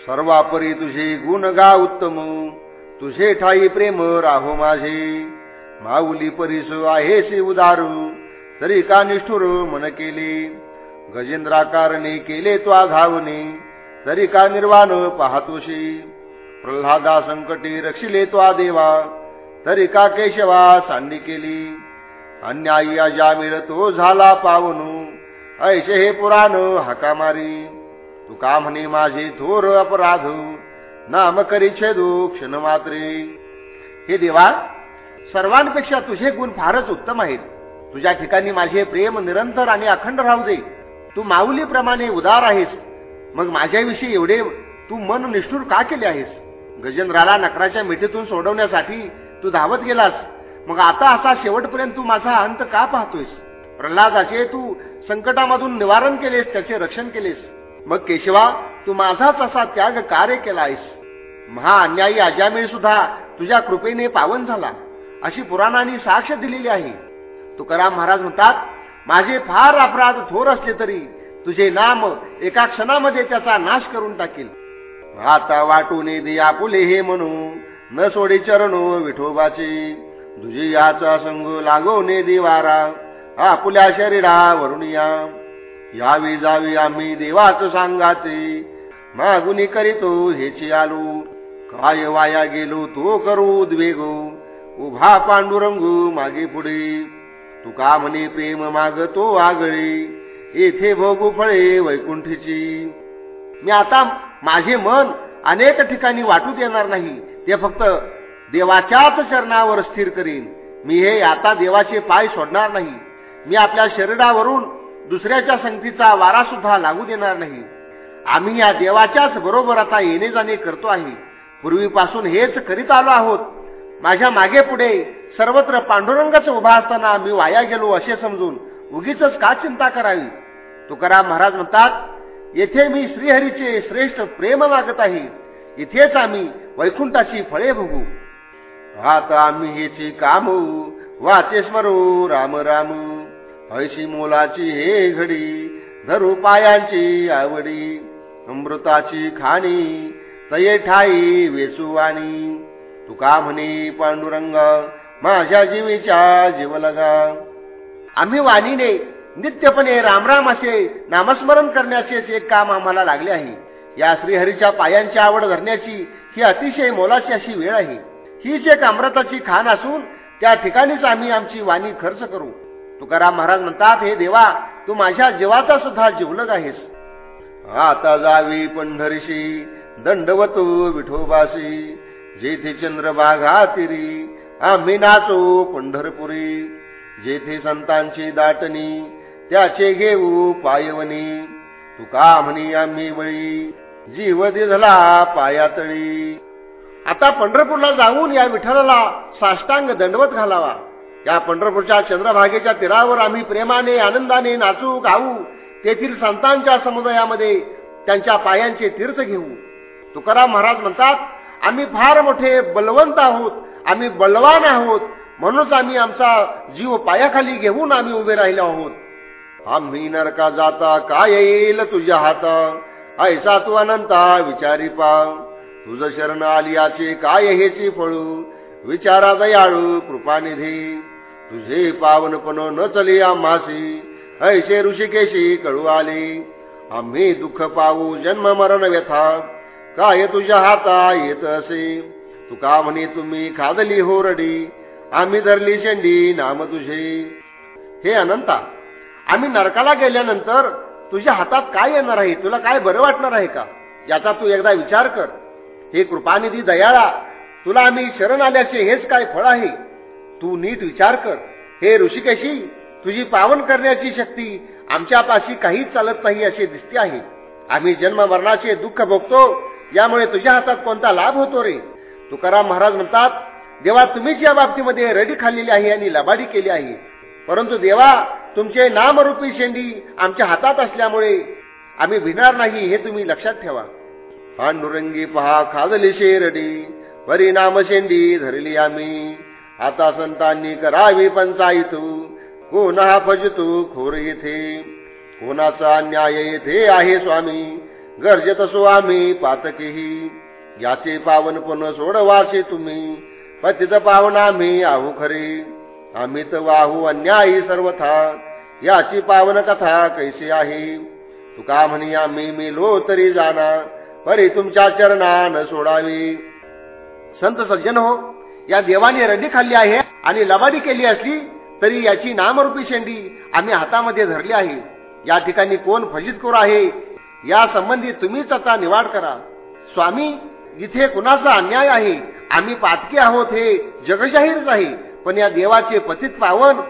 सर्वापरी तुझे गुण गा उत्तम. तुझे ठाई प्रेम राहो माझे. माऊली परिस आहेसे उदारू तरी का निष्ठुर मन केले? गजेंद्राकारणे केले तो आघावने तरी का निर्वाण पाहतोशी? प्रल्हादा संकटी रक्षिले तो देवा तरी का केशवा सांडी केली? अन्यायी अजा मिळतो झाला पावनू ऐसे हे पुराण हाकामारी. तुका तू का म्हणे माझे थोर अपराध? नाम करी छेदू क्षण मात्रे. हे देवा सर्वांपेक्षा तुझे गुण फारच उत्तम आहेत. तुझ्या ठिकाणी माझे प्रेम निरंतर आणि अखंड राहू दे. तू माऊलीप्रमाणे उदार आहेस. मग माझ्याविषयी एवढे तू मन निष्ठूर का केले आहेस? गजेंद्राला नकराच्या मिठीतून सोडवण्यासाठी तू धावत गेलास. मग आता असा शेवटपर्यंत तू माझा अंत का पाहतोयस? प्रल्हादाचे तू संकटामधून निवारण केलेस त्याचे रक्षण केलेस. मग केशवा तू माझाच असा त्याग कार्य केला आहेस महा अन्यायी अजामिळ सुद्धा तुझ्या कृपेने पावन झाला. अशी पुराणांनी साक्ष दिलेली आहे. तुकाराम महाराज म्हणतात माझे फार अपराध थोर असले तरी तुझे नाम एका क्षणामध्ये त्याचा नाश करून टाकेल. आता वाटून दे पुले हे म्हणू न सोडे चरण विठोबाचे. तुझी याचा संग ने दिवारा आपुल्या शरीरा वरुणिया यावी जावी आम्ही देवाच सांगाचे. मागुनी करीतो हेची आलो काय वाया गेलो तो करू उद्वेगो. उभा पांडुरंगू मागे पुढे. तुका म्हणे प्रेम मागतो आगळे? येथे भोगू फळे वैकुंठीची. मी आता माझे मन अनेक ठिकाणी वाटू देणार नाही. ते फक्त देवाच्याच चरणावर स्थिर करीन. मी हे आता देवाचे पाय सोडणार नाही. मी आपल्या शरीरावरून दुसऱ्याच्या संगतीचा वारा सुद्धा लागू देणार नाही. आम्ही या देवाच्याच बरोबर आता येणे जाणे करतो आहे. पूर्वीपासून हेच करीत आलो आहोत. माझ्या मागे पुढे सर्वत्र पांडुरंगच उभा असताना मी वाया गेलो असे समजून उगीच का चिंता करावी? तुकाराम महाराज म्हणतात येथे मी श्रीहरीचे श्रेष्ठ प्रेम मागत आहे. इथेच आम्ही वैकुंठाची फळे भोगू. आता आम्ही हेची काम वाचे स्मरू. राम रामू. ऐशी मोलाची हे घडी धरू पायांची आवडी. अमृताची खाणी तये ठाई वेचुवाणी तुका म्हणे पांडुरंग माझ्या जीवीच्या जीवलगा. आम्ही वाणीने नित्यपणे रामराम असे नामस्मरण करण्याचेच एक काम आम्हाला लागले आहे या श्रीहरीच्या पायांची आवड धरण्याची ही अतिशय मोलाची अशी वेळ आहे. हीच एक अमृताची खाण असून त्या ठिकाणीच आम्ही आमची वाणी खर्च करू. तुकाराम महाराज म्हणतात हे देवा तू माझ्या जीवाचा सुद्धा जीवलग आहेस. आता जावी पंढरीशी दंडवतो विठोबासी जेथे चंद्रबाघा तिरी आम्ही नाचो पंढरपुरी. जेथे संतांची दाटणी त्याचे घेऊ पायवनी तुका म्हणी आम्ही बळी जीव दिधला पायातळी. आता पंढरपूरला जाऊन या विठ्ठलाला साष्टांग दंडवत घालावा. या पंढरपूरच्या चंद्रभागेच्या तीरावर आम्ही प्रेमाने आनंदाने नाचू गाऊ तेथील संतांच्या समुदायामध्ये त्यांच्या पायांचे तीर्थ घेऊ. तुकाराम महाराज म्हणतात आम्ही फार मोठे बलवंत आहोत आम्ही बलवान आहोत म्हणूनच आम्ही आमचा जीव पायाखाली घेऊन आम्ही उभे राहिलो आहोत. आम्ही नरका जाता काय येईल तुझ्या हाता? ऐसा तू अनंता विचारी पा तुझं शरण आलियाचे काय हेची फळू? विचारा दयाळू कृपानिधी. तुझे पावनपण न चली आम्हासी ऐसे ऋषिकेशी कळू आली. आम्ही दुःख पाहू जन्म मरण व्यथा. काय तुझ्या हाता येत असे? तुका म्हणे तुम्ही खादली होरडी. आम्ही धरली शेंडी नाम तुझे. हे अनंता आम्ही नरकाला गेल्यानंतर तुझ्या हातात काय येणार आहे? तुला काय बरं वाटणार आहे का? याचा तू एकदा विचार कर. हे कृपानिधी दयाळा तुला आम्ही शरण आल्याचे हेच काय फळ आहे? तू नीट विचार कर. हे ऋषिकेशी तुझी पावन करण्याची शक्ती आमच्यापाशी काहीच चालत नाही असे दिसते आहे. आम्ही जन्म मरणाचे दुःख भोगतो यामुळे तुझ्या हातात कोणता लाभ होतो रे? तुकाराम महाराज म्हणतात देवा तुम्हीच या बाबतीमध्ये रडी खाल्लेली आहे आणि लबाडी केली आहे. परंतु देवा तुमचे नामरूपी शेंडी आमच्या हातात असल्यामुळे आम्ही भिणार नाही हे तुम्ही लक्षात ठेवा. पांडुरंगी पहा खादली शेरडी. परिणाम शेंडी धरली आम्ही. आता संतांनी करावी पंचायतू. हा फजतू खोर येथे? कोणाचा अन्याय येथे आहे स्वामी? गरजेत असो आम्ही पातकेही. याचे पावनपण सोडवाचे तुम्ही. पतित पावन आम्ही आहो खरे. आम्ही तर वाहू अन्यायी सर्वथा. याची पावन कथा कैसे आहे? तुका म्हणी आम्ही मेलो तरी जाना. परी तुमच्या चरणा न सोडावी. संत सज्जन हो या देवाने रडी खाल्ली आहे आणि लबाडी केली असली तरी याची नामरूपी शेंडी आम्ही हातामध्ये धरली आहे. या ठिकाणी कोण फजित करू आहे या संबंधी तुम्हीच आता निवाड करा. स्वामी इथे कुणाचा अन्याय आहे आम्ही पातकी आहोत हे जगजाहीरच आहे पण या देवाचे पतित पावन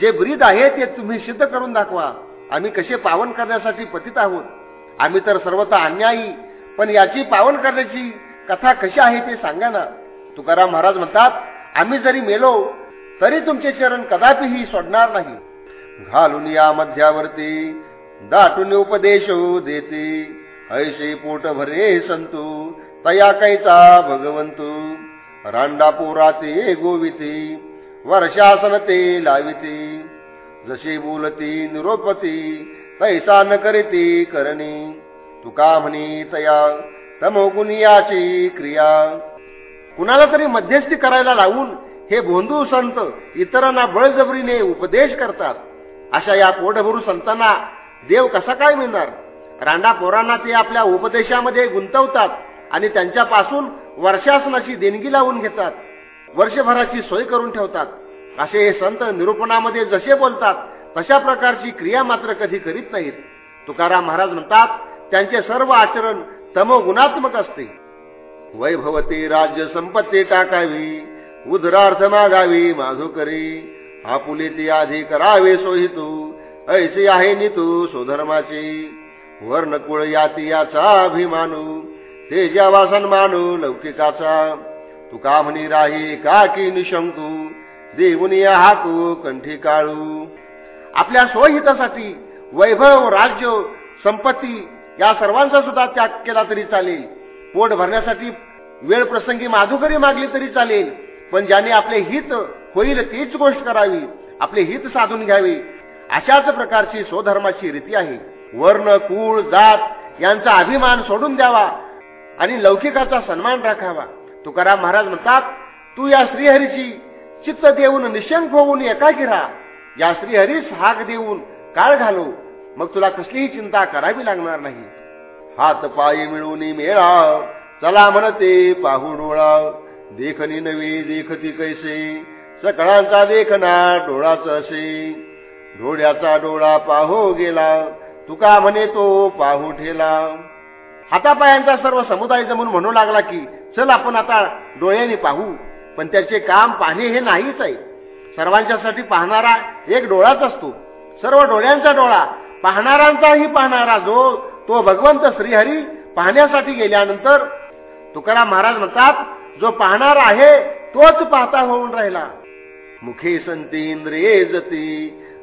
जे ब्रीद आहे ते तुम्ही सिद्ध करून दाखवा. आम्ही कसे पावन करण्यासाठी पतित आहोत? आम्ही तर सर्वता अन्यायी पण याची पावन करण्याची कथा कशी आहे ते सांगा ना. तुकाराम महाराज म्हणतात आम्ही जरी मेलो तरी तुमचे चरण कदापिही सोडणार नाही. घालून या मध्यावरती दाटून उपदेश देते. ऐसे पोट भरे संतू तया कैचा भगवंतू. रांडा पोराते गोविते वर्षासन ते लाविते. जसे बोलती निरोपती तैसा न करीती करणे. तुका म्हणी तया तमोगुनियाची क्रिया. कुणाला तरी मध्यस्थी करायला लावून हे भोंदू संत इतरांना बळजबरीने उपदेश करतात. अशा या पोटभरू संतांना देव कसा काय मिळणार? रांडा पोरांना ते आपल्या उपदेशामध्ये गुंतवतात आणि त्यांच्यापासून वर्षासनाची देणगी लावून घेतात. वर्षभराची सोय करून ठेवतात. असे हे संत निरूपणामध्ये जसे बोलतात तशा प्रकारची क्रिया मात्र कधी करीत नाहीत. तुकाराम महाराज म्हणतात त्यांचे सर्व आचरण तमोगुणात्मक असते। वैभवते राज्य संपत्ती टाकावी उदरार्थ मागावी माधुकरी आपुले ती आधी करावे सोहितू ऐसे आहे नि तू स्वधर्माची। वर्णकुळ याती याचा अभिमानू ते जेव्हा मानू लौकिकाचा। तुका म्हणी राही का की निशंकू देऊनी हाकू कंठी काळू। आपल्या स्वहितासाठी वैभव राज्य संपत्ती या सर्वांचा सुद्धा त्याग केला तरी चालेल. पोट भरण्यासाठी वेळ प्रसंगी माधुकरी मागली तरी चालेल. पण ज्याने आपले हित होईल तीच गोष्ट करावी आपले हित साधून घ्यावे. अशाच प्रकारची स्वधर्माची रीती आहे. वर्ण कुळ जात यांचा अभिमान सोडून द्यावा आणि लौकिकाचा सन्मान राखावा. तुकाराम महाराज म्हणतात तू या श्रीहरीची चित्त देऊन निशंक होऊन एकाकी राहा. या श्रीहरीस हाक देऊन काळ घालू मग तुला कसलीही चिंता करावी लागणार नाही. हात पायी मिळून मेळा. चला म्हणते पाहू डोळा. देखनी नवी देखती कैसे? सकळांचा देखना डोळाच असे. डोळ्याचा डोळा पाहो गेला. तुका म्हणे तो पाहू ठेला. हातापायांचा सर्व समुदाय जमून म्हणू लागला की चल आपण आता डोळ्याने पाहू. पण त्याचे काम पाहणे हे नाहीच आहे. सर्वांच्यासाठी पाहणारा एक डोळाच असतो. सर्व डोळ्यांचा डोळा पाहणाऱ्यांचाही पाहणारा जो तो भगवंत श्रीहरी पाहण्यासाठी गेल्यानंतर तुकाराम महाराज म्हणतात जो पाहणार आहे तोच पाहता होऊन राहिला. मुखे संती इंद्रिये जती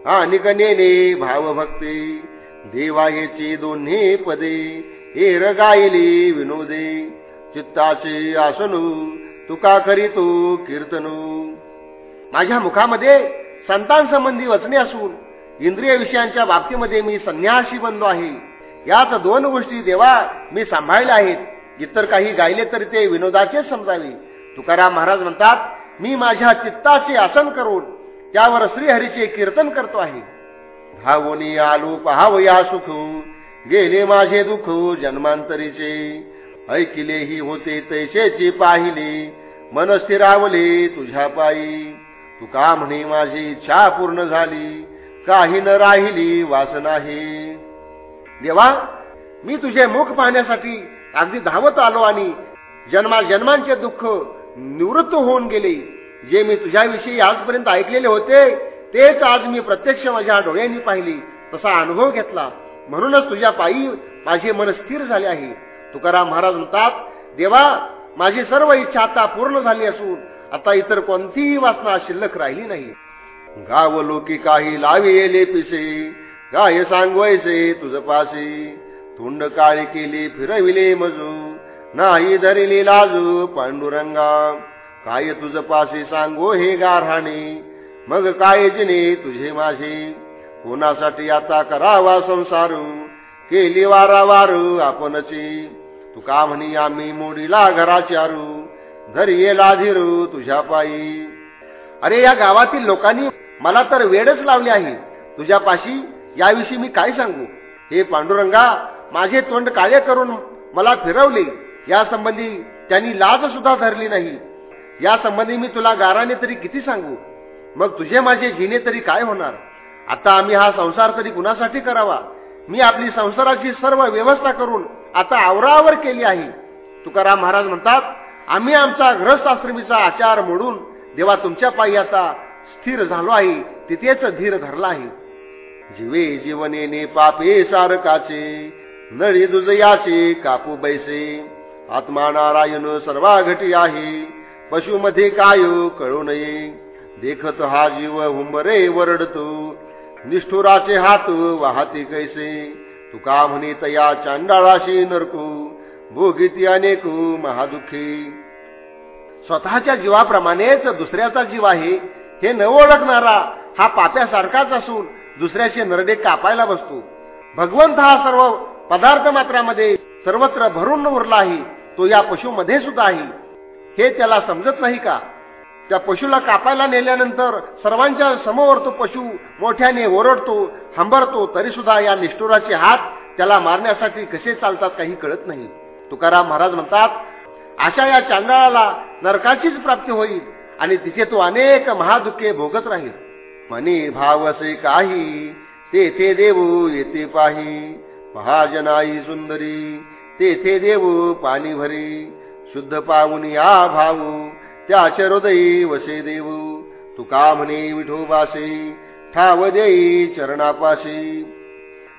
आणि कनेने भावभक्ती देवायेची दोन्ही पदे हेर गायली विनोदे चित्ताचे आसनू तुका करीतो कीर्तनू. माझ्या मुखामध्ये संतांसंबंधी वचने असून इंद्रिय विषयांच्या बाबतीमध्ये मी संन्यासी बनलो आहे. याच दोन गोष्टी देवा मी सांभाळल्या आहेत. इतर काही गायले तरी ते विनोदाचेच समजावे. तुकाराम महाराज म्हणतात मी माझ्या चित्ताचे आसन करून त्यावर श्रीहरीचे कीर्तन करतो आहे. धावोनी आलो पहावया सुख गेले माझे दुःख जन्मांतरीचे. ऐकिलेही होते तैसेची पाहिले मन स्थिरावले तुझ्या पायी. तुका म्हणे माझी इच्छा पूर्ण झाली. काही न राहिली वासनाही देवा मी तुझे मुख पाहण्यासाठी अगदी धावत आलो आणि जन्मा जन्मांचे दुःख निवृत्त होऊन गेले. जे मी तुझ्याविषयी आजपर्यंत ऐकलेले होते तेच आज मी प्रत्यक्ष माझ्या डोळ्यांनी पाहिली तसा अनुभव घेतला. म्हणूनच तुझ्या पायी माझे मन स्थिर झाले आहे. तुकाराम महाराज म्हणतात देवा माझी सर्व इच्छा आता पूर्ण झाली असून आता इतर कोणतीही वासना शिल्लक राहिली नाही. गाव लोकी काही लावी पिसे. गाय सांगवायचे तुझ पासे. तोंड काळी केली फिरविले मजू. नाही धरिले लाजू पांडुरंगा. काय तुझ पासे सांगो हे गारहाणे मग काय जिने तुझे माझे? कोणासाठी आता करावा संसारू? केली वारावार आपणची. तू का म्हणी आम्ही मोडीला घराचारू घरी येला धीरू तुझ्या पायी. अरे या गावातील लोकांनी मला तर वेळच लावली आहे. तुझ्यापाशी याविषयी मी काय सांगू? हे पांडुरंगा माझे तोंड काळे करून मला फिरवले. यासंबंधी त्यांनी लाज सुद्धा धरली नाही. यासंबंधी मी तुला गाराने तरी किती सांगू? मग तुझे माझे जिने तरी काय होणार? आता आम्ही हा संसार तरी कुणासाठी करावा? मी आपली संसाराची सर्व व्यवस्था करून आता आवरावर केली आहे. तुकाराम महाराज म्हणतात आम्ही आमचा ग्रहस्थाश्रमीचा आचार मोडून देवा तुमच्या पायी आता स्थिर झालो आहे तिथेच धीर धरला आहे जीवे जीवनेने पापे सारकाचे नळी दुजयाचे कापू बैसे. आत्मा नारायण सर्वा घटी आहे पशुमध्ये काय कळू नये. देखत हा जीव हुंबरे वरडतो निष्ठुराचे हात वाहते कैसे. तुका म्हणे तया चांडाळाशी नरकू भोगीती अनेक महादुखी. स्वतःच्या जीवाप्रमाणेच दुसऱ्याचा जीव आहे हे न ओळखणारा हा पाप्यासारखाच असून दुसऱ्याचे नरडे कापायला बसतो. भगवंत हा सर्व पदार्थ मात्रामध्ये सर्वत्र भरून उरला आहे तो या पशुमध्ये सुद्धा आहे. हे त्याला समजत नाही का? त्या पशुला कापायला नेल्यानंतर सर्वांच्या समोर तो पशु मोठ्याने ओरडतो हंबरतो तरी सुद्धा या निष्ठुराचे हात त्याला मारण्यासाठी कसे चालतात काही कळत नाही. तुकाराम महाराज म्हणतात अशा या चांदळाला नरकाचीच प्राप्ती होईल. आणि तिथे तो अनेक महादुःखे भोगत राहील. मनी भाव असे काही तेथे देऊ येते पाही. महाजनाई सुंदरी तेथे देऊ पाणी भरी. शुद्ध पाहून या भाऊ त्याचे हृदयी वसे देऊ तुका म्हणे विठोबासे ठाव देई चरणापाशी.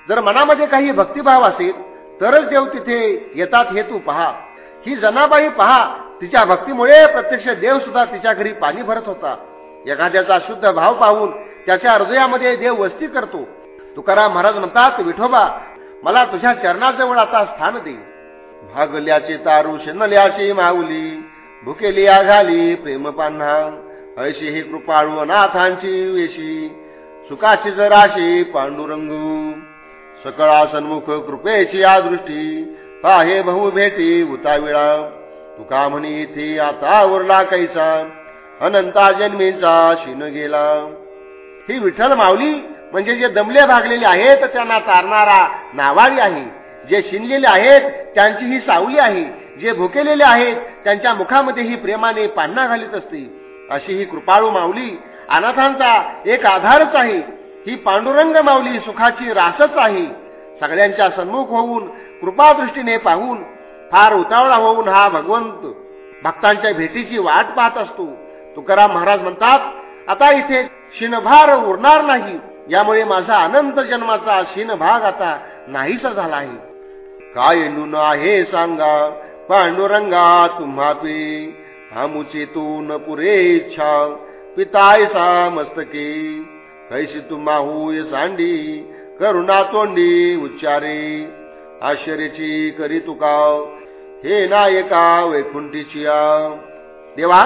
जर मनामध्ये काही भक्तिभाव असेल तरच देव तिथे येतात हे तू पहा. ही जनाबाई पहा तिच्या भक्तीमुळे प्रत्यक्ष देव सुद्धा तिच्या घरी पाणी भरत होता. एखाद्याचा शुद्ध भाव पाहून त्याच्या हृदयामध्ये देव वस्ती करतो. तुकाराम महाराज म्हणतात विठोबा मला तुझ्या चरणाजवळ आता स्थान दे. भागल्याचे तारू शिनल्याची माऊली भुकेली आघाली प्रेम पान्हा. ऐशी ही कृपाळू अनाथांची वेशी सुखाची जराशी पांडुरंगू. सकळा सन्मुख कृपेची आदृष्टी पाहे बहु भेटी उताविळा. तुका म्हणे येथे आता उरला कैसा? अनंता जन्मीचा शिन गेला. ही विठ्ठल माऊली म्हणजे जे दमले भागलेले आहेत त्यांना तारणारा नावाळी आहे. जे शिनलेले आहेत त्यांची ही सावली आहे. जे भुकेलेले आहेत त्यांच्या मुखामध्ये ही प्रेमाने पान्हा घालीत असते. अशी ही कृपाळू माऊली अनाथांचा एक आधारच आहे. ही पांडुरंग माऊली सुखाची रासच आहे. सगळ्यांच्या सन्मुख होऊन कृपादृष्टीने पाहून फार उतावळा होऊन हा भगवंत भक्तांच्या भेटीची वाट पाहत असतो. तुकाराम महाराज म्हणतात आता इथे शिनभार उरणार नाही यामुळे माझा अनंत जन्माचा शिनभाग आता नाहीसा झाला आहे. काय नुन आहे सांगा पांडुरंगा तुम्हा पे आमुचे तू न पुरे इच्छा पितायसा मस्तके कैसी तुम्हा होय सांडी करुणा तोंडी उच्चारे. आश्चर्याची करी तुका हे नायका वैकुंठीची देवा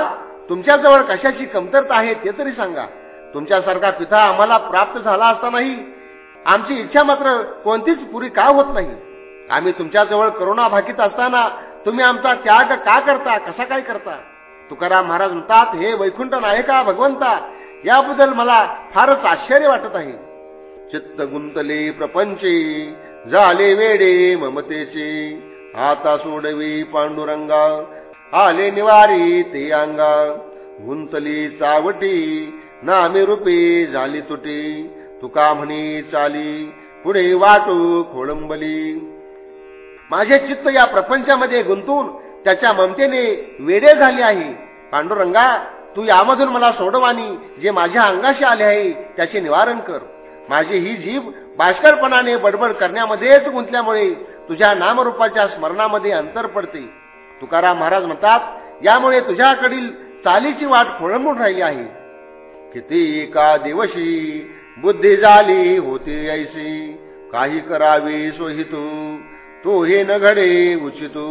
तुमच्याजवळ कशाची कमतरता आहे ते तरी सांगा. तुमच्यासारखा पिता आम्हाला प्राप्त झाला असतानाही आमची इच्छा मात्र कोणतीच पुरी का होत नाही? आम्ही तुमच्याजवळ करोना भाकीत असताना तुम्ही आमचा त्याग का करता? कसा काय करता? तुकाराम महाराज म्हणतात हे वैकुंठ नायका भगवंता याबद्दल मला फारच आश्चर्य वाटत आहे. चित्त गुंतले प्रपंचे झाले वेडे ममतेचे. आता सोडवी पांडुरंगा. आले निवारी ते अंगा. गुंतली चावटी नामे रूपे झाली तुटी. तुका म्हणी चाली पुढे वाटू खोळंबली माझे चित्त या प्रपंचामध्ये गुंतून त्याच्या ममतेने वेडे झाले आहे. पांडुरंगा तू यामधून मला सोडवानी जे माझ्या अंगाशी आले आहे त्याचे निवारण कर. माझी ही जीभ बाष्करपणाने बडबड करण्यामध्येच गुंतल्यामुळे तुझ्या नामरूपाच्या स्मरणामध्ये अंतर पडते. तुकाराम महाराज म्हणतात यामुळे तुझ्याकडील चालीची वाट खोळंबून राहिली आहे. किती एका दिवशी बुद्धी झाली होते ऐसी. काही करावे सोहितू तो हे न घडे उचितू.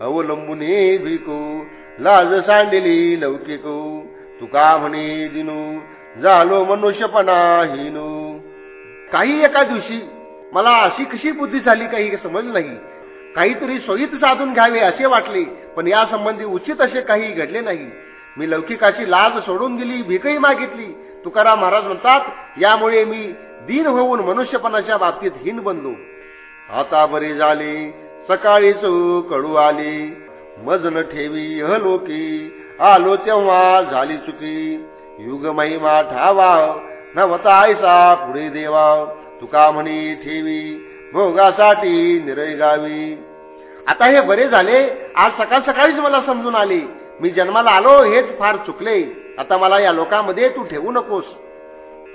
अवलंबून भिको लाज सांडिली लौकिकू. तुका म्हणे दिनू झालो मनुष्यपणाहीन. काही एका दिवशी मला अशी कशी बुद्धी झाली काही समजलं नाही. काहीतरी सोयीत साधून घ्यावे असे वाटले पण या संबंधी उचित असे काही घडले नाही. मी लौकिकाची लाज सोडून दिली भीकही मागितली. तुकाराम महाराज म्हणतात यामुळे मी दीन होऊन मनुष्यपणाच्या बाबतीत हिन बनलो. आता बरे झाले सकाळीच कडू आले. मजन ठेवी अहलोकी आलो तेव्हा झाली चुकी. युग महिमा ठावा नवता आयसा पुढे देवा. तुका म्हणी ठेवी भोगासाठी निरय गावी. आता हे बरे झाले आज सकाळ सकाळीच मला समजून आले. मी जन्माला आलो हेच फार चुकले. आता मला या लोकांमध्ये तू ठेवू नकोस.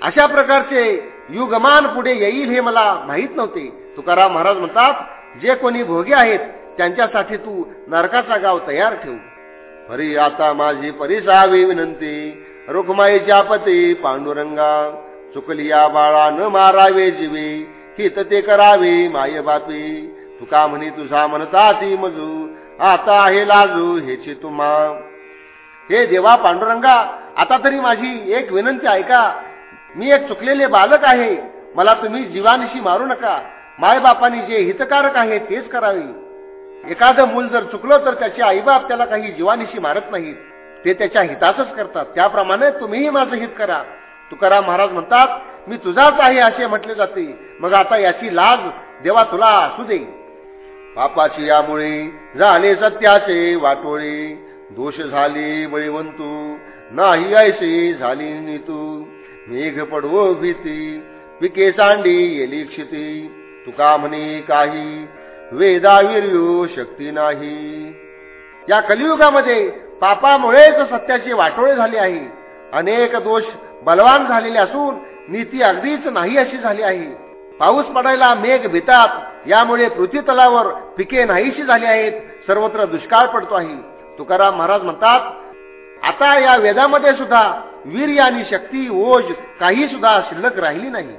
अशा प्रकारचे युगमान पुढे येईल हे मला माहीत नव्हते. तुकाराम महाराज म्हणतात जे कोणी भोगी आहेत त्यांच्यासाठी तू नरकाचा गाव तयार ठेवू. अरे आता माझी परिसावी विनंती रुखमाईच्या पती पांडुरंगा चुकलिया बाळा न मारावे जीवे हित ते करावे माय बापी. तुका म्हणी तुझा म्हणता ती मजू आता आहे लाजू हेची तुम्हा. हे देवा पांडुरंगा आता तरी माझी एक विनंती ऐका. मी एक चुकलेले बालक आहे. मला तुम्ही जीवानिशी मारू नका. मायबापांनी जे हितकारक आहे तेच करावे. एखादं मूल जर चुकलं तर त्याचे आईबाप त्याला काही जीवानिशी मारत नाहीत. ते त्याच्या हिताचंच करतात. त्याप्रमाणे तुम्हीही माझं हित करा. तुकाराम महाराज म्हणतात मी तुझाच आहे असे म्हटले जाते. मग आता याची लाज देवा तुला असू दे. पापाची यामुळे झाले सत्याचे वाटोळे. दोष झाले बळीवंतू. नाही ऐसे झाली नीतू. मेघ पडवो भीती. पिके सांडी येली क्षिती. तुका म्हणे काही वेदाविर्यो शक्ती नाही. या कलियुगामध्ये पापामुळेच सत्याची वाटोळे झाली आहे. अनेक दोष बलवान झालेले असून नीती अगदीच नाही अशी झाली आहे. पाऊस पडायला मेघ भितात यामुळे पृथ्वी तलावर पिके नाहीशी झाली आहेत सर्वत्र दुष्काळ पडतो आहे. तुकाराम महाराज म्हणतात आता या वेदामध्ये सुद्धा वीर आणि शक्ती ओज काही सुद्धा शिल्लक राहिली नाही.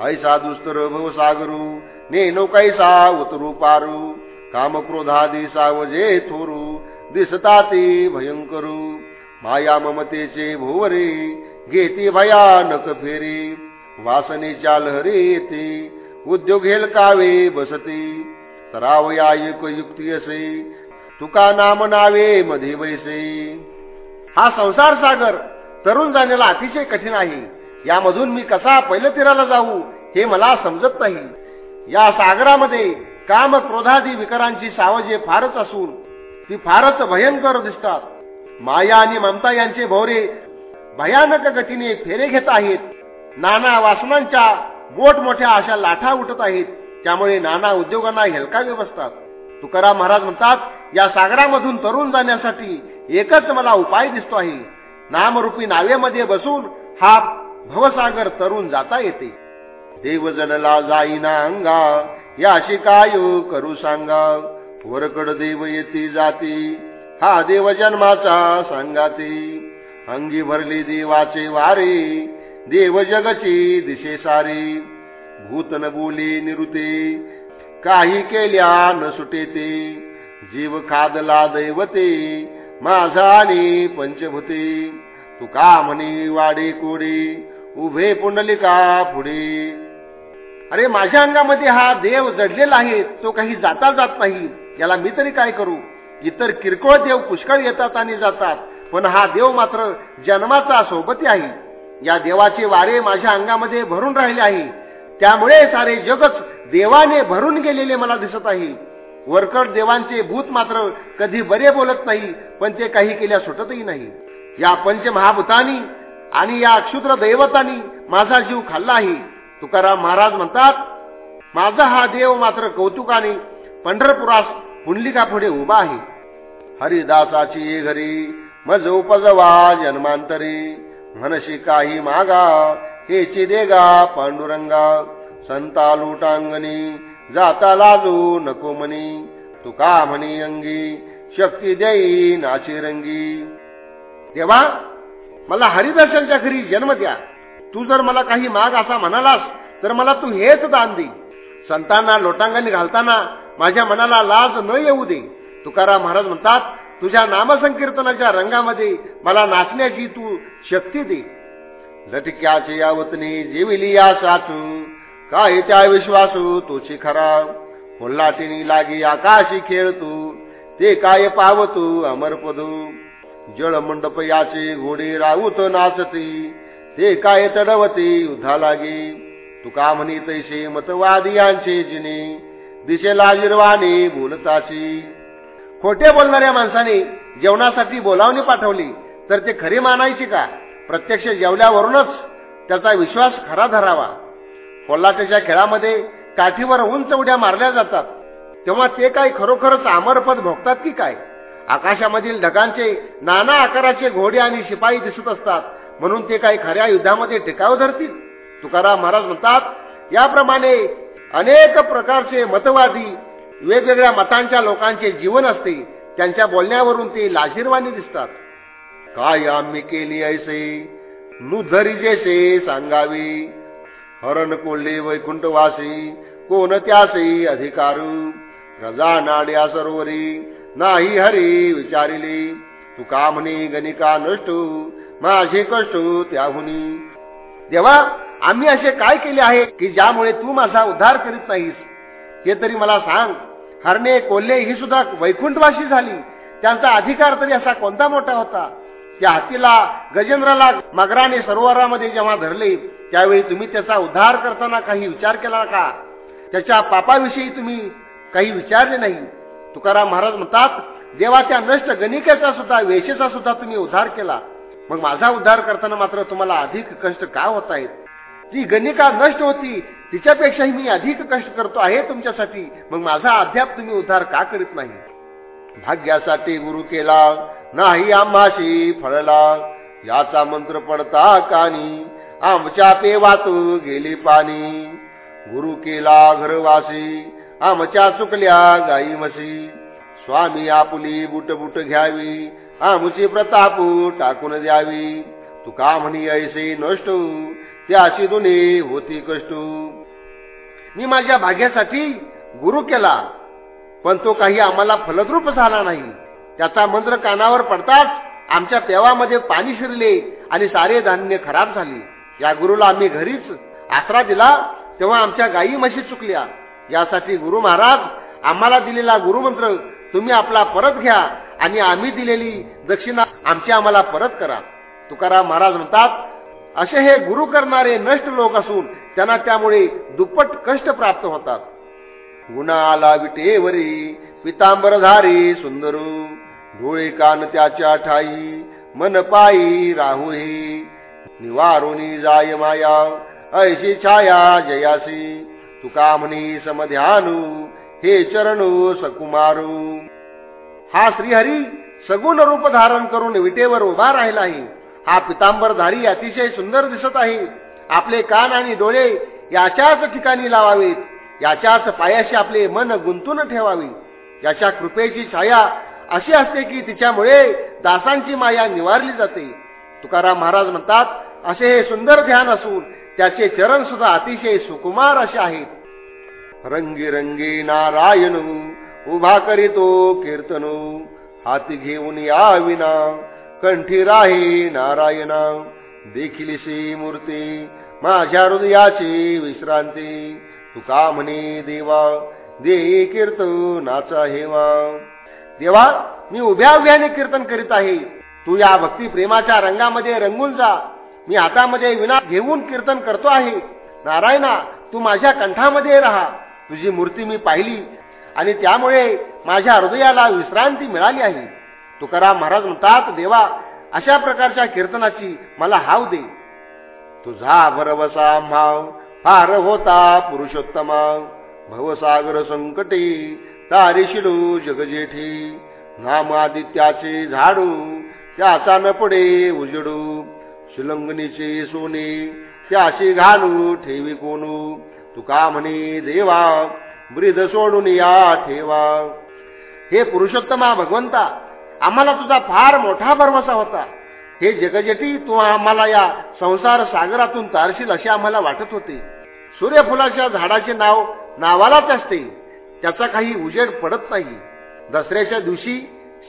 ऐसा दुस्तर भवसागरू ने नौकाईसा उतरू पारू काम क्रोधादी सावजे थोरू दिसता ते भयंकरू. माया ममतेचे भोवरे घेते भयानक फेरी. वासनेच्या लहरी येते उद्योग हेलकावे बसते. तरावया एक युक्ती असे तुका नाम नावे मध्ये वैसे हा संसार सागर तरुण जाण्याला अतिशय कठीण आहे. यामधून मी कसा पहिलं तीराला जाऊ हे मला समजत नाही. या सागरामध्ये काम क्रोधादी विकारांची सावजे फारच असून ती फारच भयंकर दिसतात. माया आणि ममता यांचे भोवरे भयानक गतीने फेरे घेत आहेत. नाना वासनांच्या मोठमोठ्या अशा लाठा उठत आहेत त्यामुळे नाना उद्योगांना हेलकावे बसतात. तुकाराम महाराज म्हणतात या सागरामधून तरुण जाण्यासाठी एकच मला उपाय दिसतो आहे. नामरूपी नावेमध्ये बसून हा भवसागर तरुण जाता येते. देव जनला जाईना अंगा या काय करू सांगा? वरकड देव येते जाती. हा देव जन्माचा सांगाती. अंगी भरली देवाचे वारे. देव जगची दिशे सारी. भूतन बोले निरुते. काही केल्या न सुटे ते जीव खादला दैवते. माझा आणि पंचभूते. का म्हणे वाडे कोडे. उभे पुंडलिका पुढे. अरे माझ्या अंगामध्ये हा देव जडलेला आहे. तो काही जाता जात नाही. याला मी तरी काय करू? इतर किरकोळ देव पुष्कळ येतात आणि जातात पण हा देव मात्र जन्माचा सोबती आहे. या देवाचे वारे माझ्या अंगामध्ये भरून राहिले आहे. त्यामुळे सारे जगच देवाने भरून गेलेले मला दिसत आहे. वरकड देवांचे भूत मात्र कधी बरे बोलत नाही पण ते काही केल्या सुटतही नाही. या पंचमहाभूतानी आणि या क्षुद्र दैवतानी माझा जीव खाल्ला आहे. तुकाराम महाराज म्हणतात माझा हा देव मात्र कौतुकाने पंढरपुरास पुंडलिका पुढे उभा आहे. हरिदासाची घरी मज उपजवा जन्मांतरी. म्हणशी काही मागा हेची देगा पांडुरंगा. संता लुटांगणी जाता लाजू नको म्हणी. तुका म्हणी अंगी शक्ती देई नाची रंगी देवा मला हरिदर्शनच्या घरी जन्म द्या. तू जर मला काही माग असा म्हणालास तर मला तू हेच दान दे. संतांना लोटांगणी घालताना माझ्या मनाला लाज न येऊ दे. तुकाराम महाराज म्हणतात तुझ्या नामसंकीर्तनाच्या रंगामध्ये मला नाचण्याची तू शक्ती दे. लटक्याचे यावतनी जेविली या साचू काय त्या विश्वासू? तुझी खरा कोल्हाटिनी लागी आकाशी खेळतू ते काय पावतू अमरपदू? जळ मंडप याचे घोडे राऊत नाचती ते काय तडवते युद्धा लागे तुका म्हणी तैसे मतवादी यांचे जिने दिशेला जिरवाने बोलताशी. खोटे बोलणाऱ्या माणसाने जेवणासाठी बोलावणी पाठवली तर ते खरी मानायची का? प्रत्यक्ष जेवल्यावरूनच त्याचा विश्वास खरा धरावा. कोल्हाट्याच्या खेळामध्ये काठीवर उंच उड्या मारल्या जातात. तेव्हा ते काय खरोखरच आमरपद भोगतात की काय? आकाशामधील ढगांचे नाना आकाराचे घोडे आणि शिपाई दिसत असतात म्हणून ते काही खऱ्या युद्धामध्ये टिकाव धरतील? तुकाराम महाराज म्हणतात याप्रमाणे अनेक प्रकारचे मतवादी वेगवेगळ्या मतांच्या लोकांचे जीवन असते. त्यांच्या बोलण्यावरून ते लाजीरवाणी दिसतात. काय आम्ही केली ऐसे? नुधरी जैसे सांगावी? हरण कोल्हे वैकुंठवासी कोण त्यासे अधिकारू? रजा नाड्या सरोवरी नाही हरी विचारिले. तुका म्हणे गणिका नष्ट माझे कष्ट त्याहुनी. देवा आम्ही असे काय केले आहे की ज्यामुळे तू माझा उद्धार करीत नाहीस? हे तरी मला सांग. हरणे कोल्हे ही सुद्धा वैकुंठवाशी झाली. त्यांचा अधिकार तरी असा कोणता मोठा होता? त्या हातीला गजेंद्राला मगराने सरोवरामध्ये जेव्हा धरले त्यावेळी तुम्ही त्याचा उद्धार करताना काही विचार केला का? त्याच्या पापाविषयी तुम्ही काही विचारले नाही. तुकाराम महाराज म्हणतात देवाच्या नष्ट गणिकेचा सुद्धा वेशेचा सुद्धा तुम्ही उद्धार केला. मग माझा उद्धार करताना मात्र तुम्हाला अधिक कष्ट का होत आहेत? ती गणिका नष्ट होती तिच्यापेक्षाही मी अधिक कष्ट करतो आहे तुमच्यासाठी. मग माझा अद्याप तुम्ही उद्धार का करीत नाही? भाग्यासाठी गुरु केला नाही आम्हाशी फळला. याचा मंत्र पडता कानी आमच्या पेवातू गेली पाणी गुरु केला घरवासी आमच्या चुकल्या गाई म्हशी. स्वामी आपुली बुट बुट घ्यावी आमची प्रतापू टाकून द्यावी. तुका म्हणी ऐसे नष्ट त्याशी दोन्ही होती कष्ट. मी माझ्या भाग्यासाठी गुरु केला पण तो काही आम्हाला फलद्रूप झाला नाही. त्याचा मंत्र कानावर पडताच आमच्या पेवामध्ये पाणी शिरले आणि सारे धान्य खराब झाले. या गुरुला आम्ही घरीच आसरा दिला तेव्हा आमच्या गायी म्हशी चुकल्या. यासाठी गुरु महाराज आम्हाला दिलेला गुरुमंत्र तुम्ही आपला परत घ्या आणि आम्ही दिलेली दक्षिणा आमची आम्हाला परत करा. तुकाराम महाराज म्हणतात असे हे गुरु करणारे नष्ट लोक असून त्यांना त्यामुळे दुप्पट कष्ट प्राप्त होतात. गुणाला विटेवरी पितांबरधारी सुंदरू डोळे कान त्याच्या ठाई मन पायी राहुही. हे निवारुनी जाय माया ऐशी छाया जयासी. तुका म्हणी समध्यानू हे चरणू सकुमारू. हा श्रीहरी सगुण रूप धारण करून विटेवर उभा राहिला आहे हा पितांबरधारी अतिशय सुंदर दिसत आहे. आपले कान आणि डोळे याच्याच ठिकाणी लावावेत. याच्याच पायाशी आपले मन गुंतून ठेवावे. याच्या कृपेची छाया अशी असते की तिच्यामुळे दासांची माया निवारली जाते. तुकाराम महाराज म्हणतात असे हे सुंदर ध्यान असून त्याचे चरण सुद्धा अतिशय सुकुमार असे आहेत. रंगी रंगी नारायण उभा करीतो कीर्तन. हाती घेऊन या विना कंठी राही नारायणा. देखीलशी मूर्ती माझ्या हृदयाची विश्रांती. तुका म्हणे देवा दे कीर्तनाचा हेवा. देवा मी उभ्या उभ्याने कीर्तन करीत आहे. तू या भक्ती प्रेमाच्या रंगामध्ये रंगून जा. मी हातामध्ये विना घेऊन कीर्तन करतो आहे. नारायणा तू माझ्या कंठामध्ये राहा. तुझी मूर्ती मी पाहिली आणि त्यामुळे माझ्या हृदयाला विश्रांती मिळाली आहे. तुकाराम महाराज म्हणतात देवा अशा प्रकारच्या कीर्तनाची मला हाव दे. तुझा भरवसा भाव फार होता पुरुषोत्तमा. भवसागर संकटी तारी जगजेठी. नाम आदित्याचे झाडू त्याचा न पुढे उजडू. शिलंगणीचे सोने त्याशी घालू ठेवी कोणू. तुका म्हणे देवा ब्रिद सोडून या ठेवा. हे पुरुषोत्तमा भगवंता आम्हाला तुझा फार मोठा भरवसा होता. हे जगजटी तू आम्हाला या संसार सागरातून तारशील असे आम्हाला वाटत होते. सूर्यफुलाच्या झाडाचे नाव नावालाच असते. त्याचा काही उजेड पडत नाही. दसऱ्याच्या दिवशी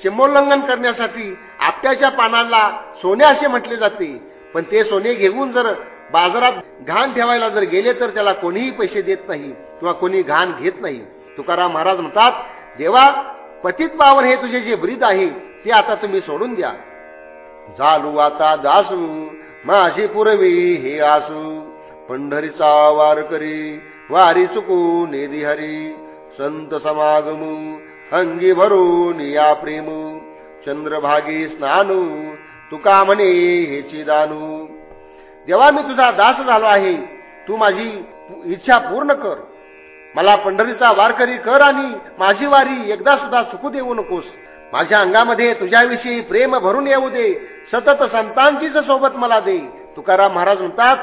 सीमोल्लंघन करण्यासाठी आपट्याच्या पानांना सोने असे म्हटले जाते. पण ते सोने घेऊन जर बाजारात घाण ठेवायला जर गेले तर त्याला कोणीही पैसे देत नाही किंवा कोणी घाण घेत नाही. तुकाराम महाराज म्हणतात देवा पतित पावन हे तुझे जे ब्रीद आहे ते आता तुम्ही सोडून द्या. झालू आता दासू माझी पुरवी हे आसू. पंढरीचा वार करी वारी चुकू नेदी हरी. संत समागमू अंगी भरून या प्रेम. चंद्रभागी स्नानू तुका म्हणे हेची दानू. जेव्हा मी तुझा दास झालो आहे. तू माझी इच्छा पूर्ण कर. मला पंढरीचा वारकरी कर आणि माझी वारी एकदा सुद्धा चुकू देऊ नकोस. माझ्या अंगामध्ये तुझ्याविषयी प्रेम भरून येऊ दे. सतत संतांचीच सोबत मला दे. तुकाराम महाराज म्हणतात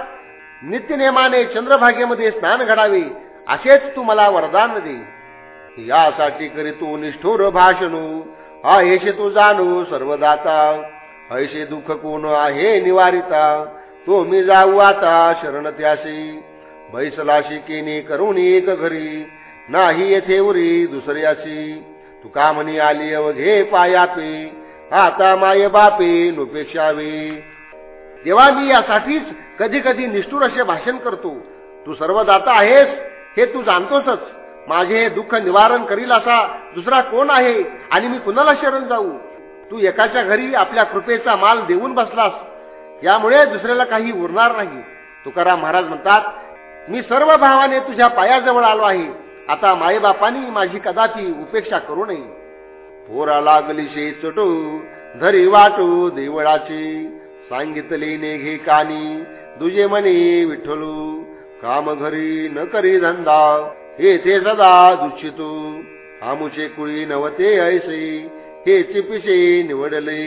नित्यनेमाने चंद्रभागेमध्ये स्नान घडावे. असेच तू मला वरदान दे. यासाठी करी तू निष्ठुर भाषणू. आयशे तू जाणू सर्वदाता. ऐशे दुःख कोण आहे निवारिता. तो मी जाऊ आता शरण त्याशी. बैसलाशी केने करून एक घरी. नाही येथे उरी दुसऱ्याशी. तुका म्हणी आली अवघे पायापे. आता माय बापे नुपेक्षावे देवा मी यासाठीच कधी कधी निष्ठुर असे भाषण करतो. तू सर्वदाता आहेस हे तू जाणतोसच. माझे हे दुःख निवारण करील असा दुसरा कोण आहे आणि मी कुणाला शरण जाऊ? तू एकाच्या घरी आपल्या कृपेचा माल देऊन बसलास. यामुळे दुसऱ्याला काही उरणार नाही. तुकाराम महाराज म्हणतात मी सर्व भावाने तुझ्या पायाजवळ आलो आहे. आता माईबापांनी माझी कदापि उपेक्षा करू नये. पोरा लागली शे चटू धरी वाटू देवळाची. सांगितले नेघे कानी दुजे मने विठ्ठलू. काम घरी न करी धंदा हे सदा दुच्छितू आमुचे कुळी नवते ऐसे हे चिपिसे निवडले.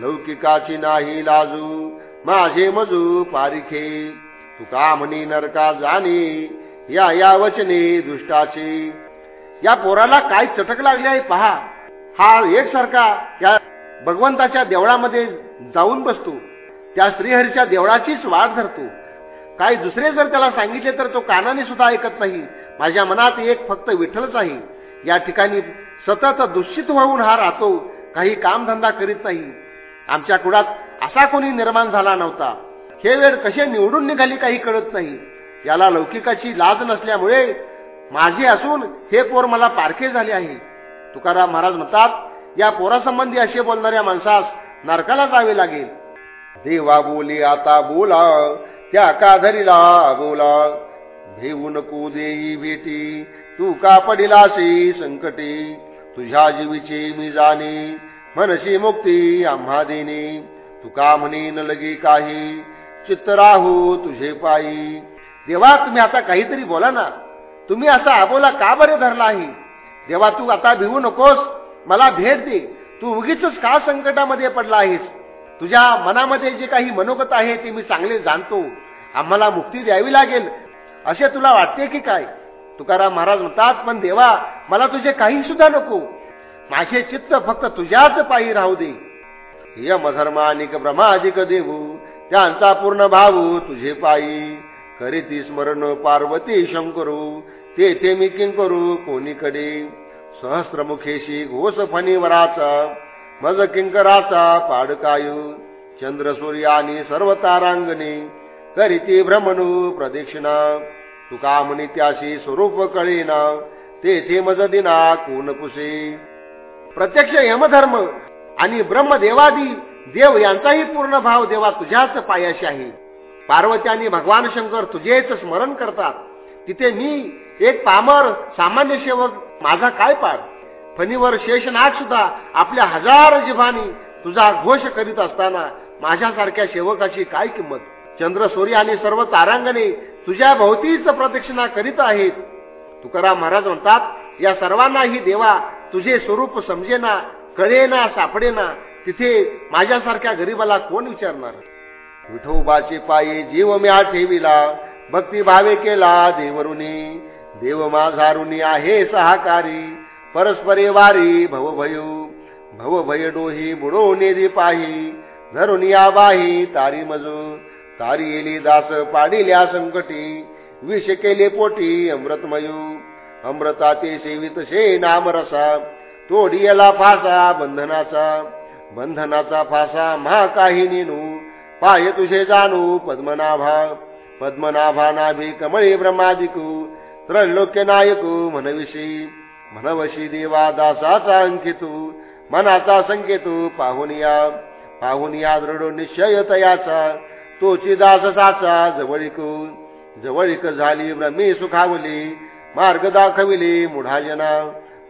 लौकिकाची नाही लाजू माझे मजू पारिखे. तुका म्हणी नरका जाणे या या वचने दुष्टाचे. या पोराला काय चटक लागले आहे पहा. हा एकसारखा या भगवंताच्या देवळामध्ये जाऊन बसतो. त्या श्रीहरीच्या देवळाचीच वाट धरतो. काही दुसरे जर त्याला सांगितले तर तो कानाने सुद्धा ऐकत नाही. माझ्या मनात एक फक्त विठ्ठलच आहे. या ठिकाणी सतत दूषित होऊन हा राहतो. काही कामधंदा करीत नाही. आमच्या कुळात असा कोणी निर्माण झाला नव्हता. हे वेळ कसे निवडून निघाली काही कळत नाही. याला लौकिकाची लाज नसल्यामुळे माझे असून हे पोर मला पारखे झाले आहे. तुकाराम महाराज म्हणतात या पोरासंबंधी असे बोलणाऱ्या माणसास नरकाला जावे लागेल. देवा बोली आता बोला त्या काधरीला बोला. भेऊ नको देई भेटी तू का पडिलाशी संकटे? तुझ्या जीवीची मी जाणे मनशी मुक्ती आम्हा देणे. तुका म्हणे न लगे काही चित्त राहू तुझे पायी. देवा तुम्ही आता काहीतरी बोला ना. तुम्ही असा आबोला का बरे धरला आहे? देवा तू आता भिवू नकोस. मला भेट दे. तू उगीच का संकटामध्ये पडला आहेस? तुझ्या मनामध्ये जे काही मनोगत आहे ते मी चांगले जाणतो. आम्हाला मुक्ती द्यावी लागेल. असे तुला वाटते की काय? तुकाराम महाराज म्हणतात पण देवा मला तुझे काही सुद्धा नको. माझे चित्त फक्त तुझ्याच पायी राहू दे. यमधर्मानिक ब्रह्माधिक देऊ त्यांचा पूर्ण भाऊ तुझे पायी. करीती स्मरण पार्वती शंकरू तेथे मी किं करू कोणीकडे? सहस्रमुखेशी घोष फणीवराचा मज किंकराचा पाडकायू चंद्र सूर्य आणि सर्व तारांगणी करीती भ्रमणू प्रदक्षिणा. तुका म्हणी त्याशी स्वरूप कळेना तेथे मज दिना कोण कुसे प्रत्यक्ष यमधर्म आणि ब्रह्मदेवादी देव यांचाही पूर्ण भाव देवा तुझ्याच पायाशी आहे. पार्वती आणि भगवान शंकर तुझेच स्मरण करतात. तिथे मी एक पामर सामान्य सेवक माझा काय पार? फणीवर शेषनाग सुद्धा आपल्या हजार जिभानी तुझा घोष करीत असताना माझ्यासारख्या सेवकाची काय किंमत? चंद्र सूर्य आणि सर्व तारांगणे तुझ्या भोवतीच प्रदक्षिणा करीत आहेत. तुकाराम महाराज म्हणतात या सर्वांनाही देवा तुझे स्वरूप समजेना कळेना सापडेना तिथे माझ्यासारख्या गरीबाला कोण विचारणार? विठोबाचे पायी जीव म्या ठेविला. भक्ती भावे केला देवरुणी देव माझारुनी आहे सहाकारी. परस्परे वारी भवभयू. भवभय डोही बुडो नेदी पाही. धरून या बाही तारी मजू. तारी येली दास पाडिल्या संकटी. विष केले पोटी अमृतमयू. अमृताते सेवित शे नामरसा. तोडियला फासा बंधनाचा. बंधनाचा फासा मा काही नेनू पाय तुझे जाणू पद्मनाभा पद्मनाभा नाभी कमळी ब्रह्मादिकू त्रैलोक्य नायकू म्हणविषयी म्हणवशी देवा दासाचा अंकितू मनाचा संकेतू पाहुनिया. पाहुनिया दृढ निश्चय तयाचा तोची दाससाचा जवळिकू. जवळिक झाली ब्रह्मी सुखावली मार्ग दाखविली मुढाजना.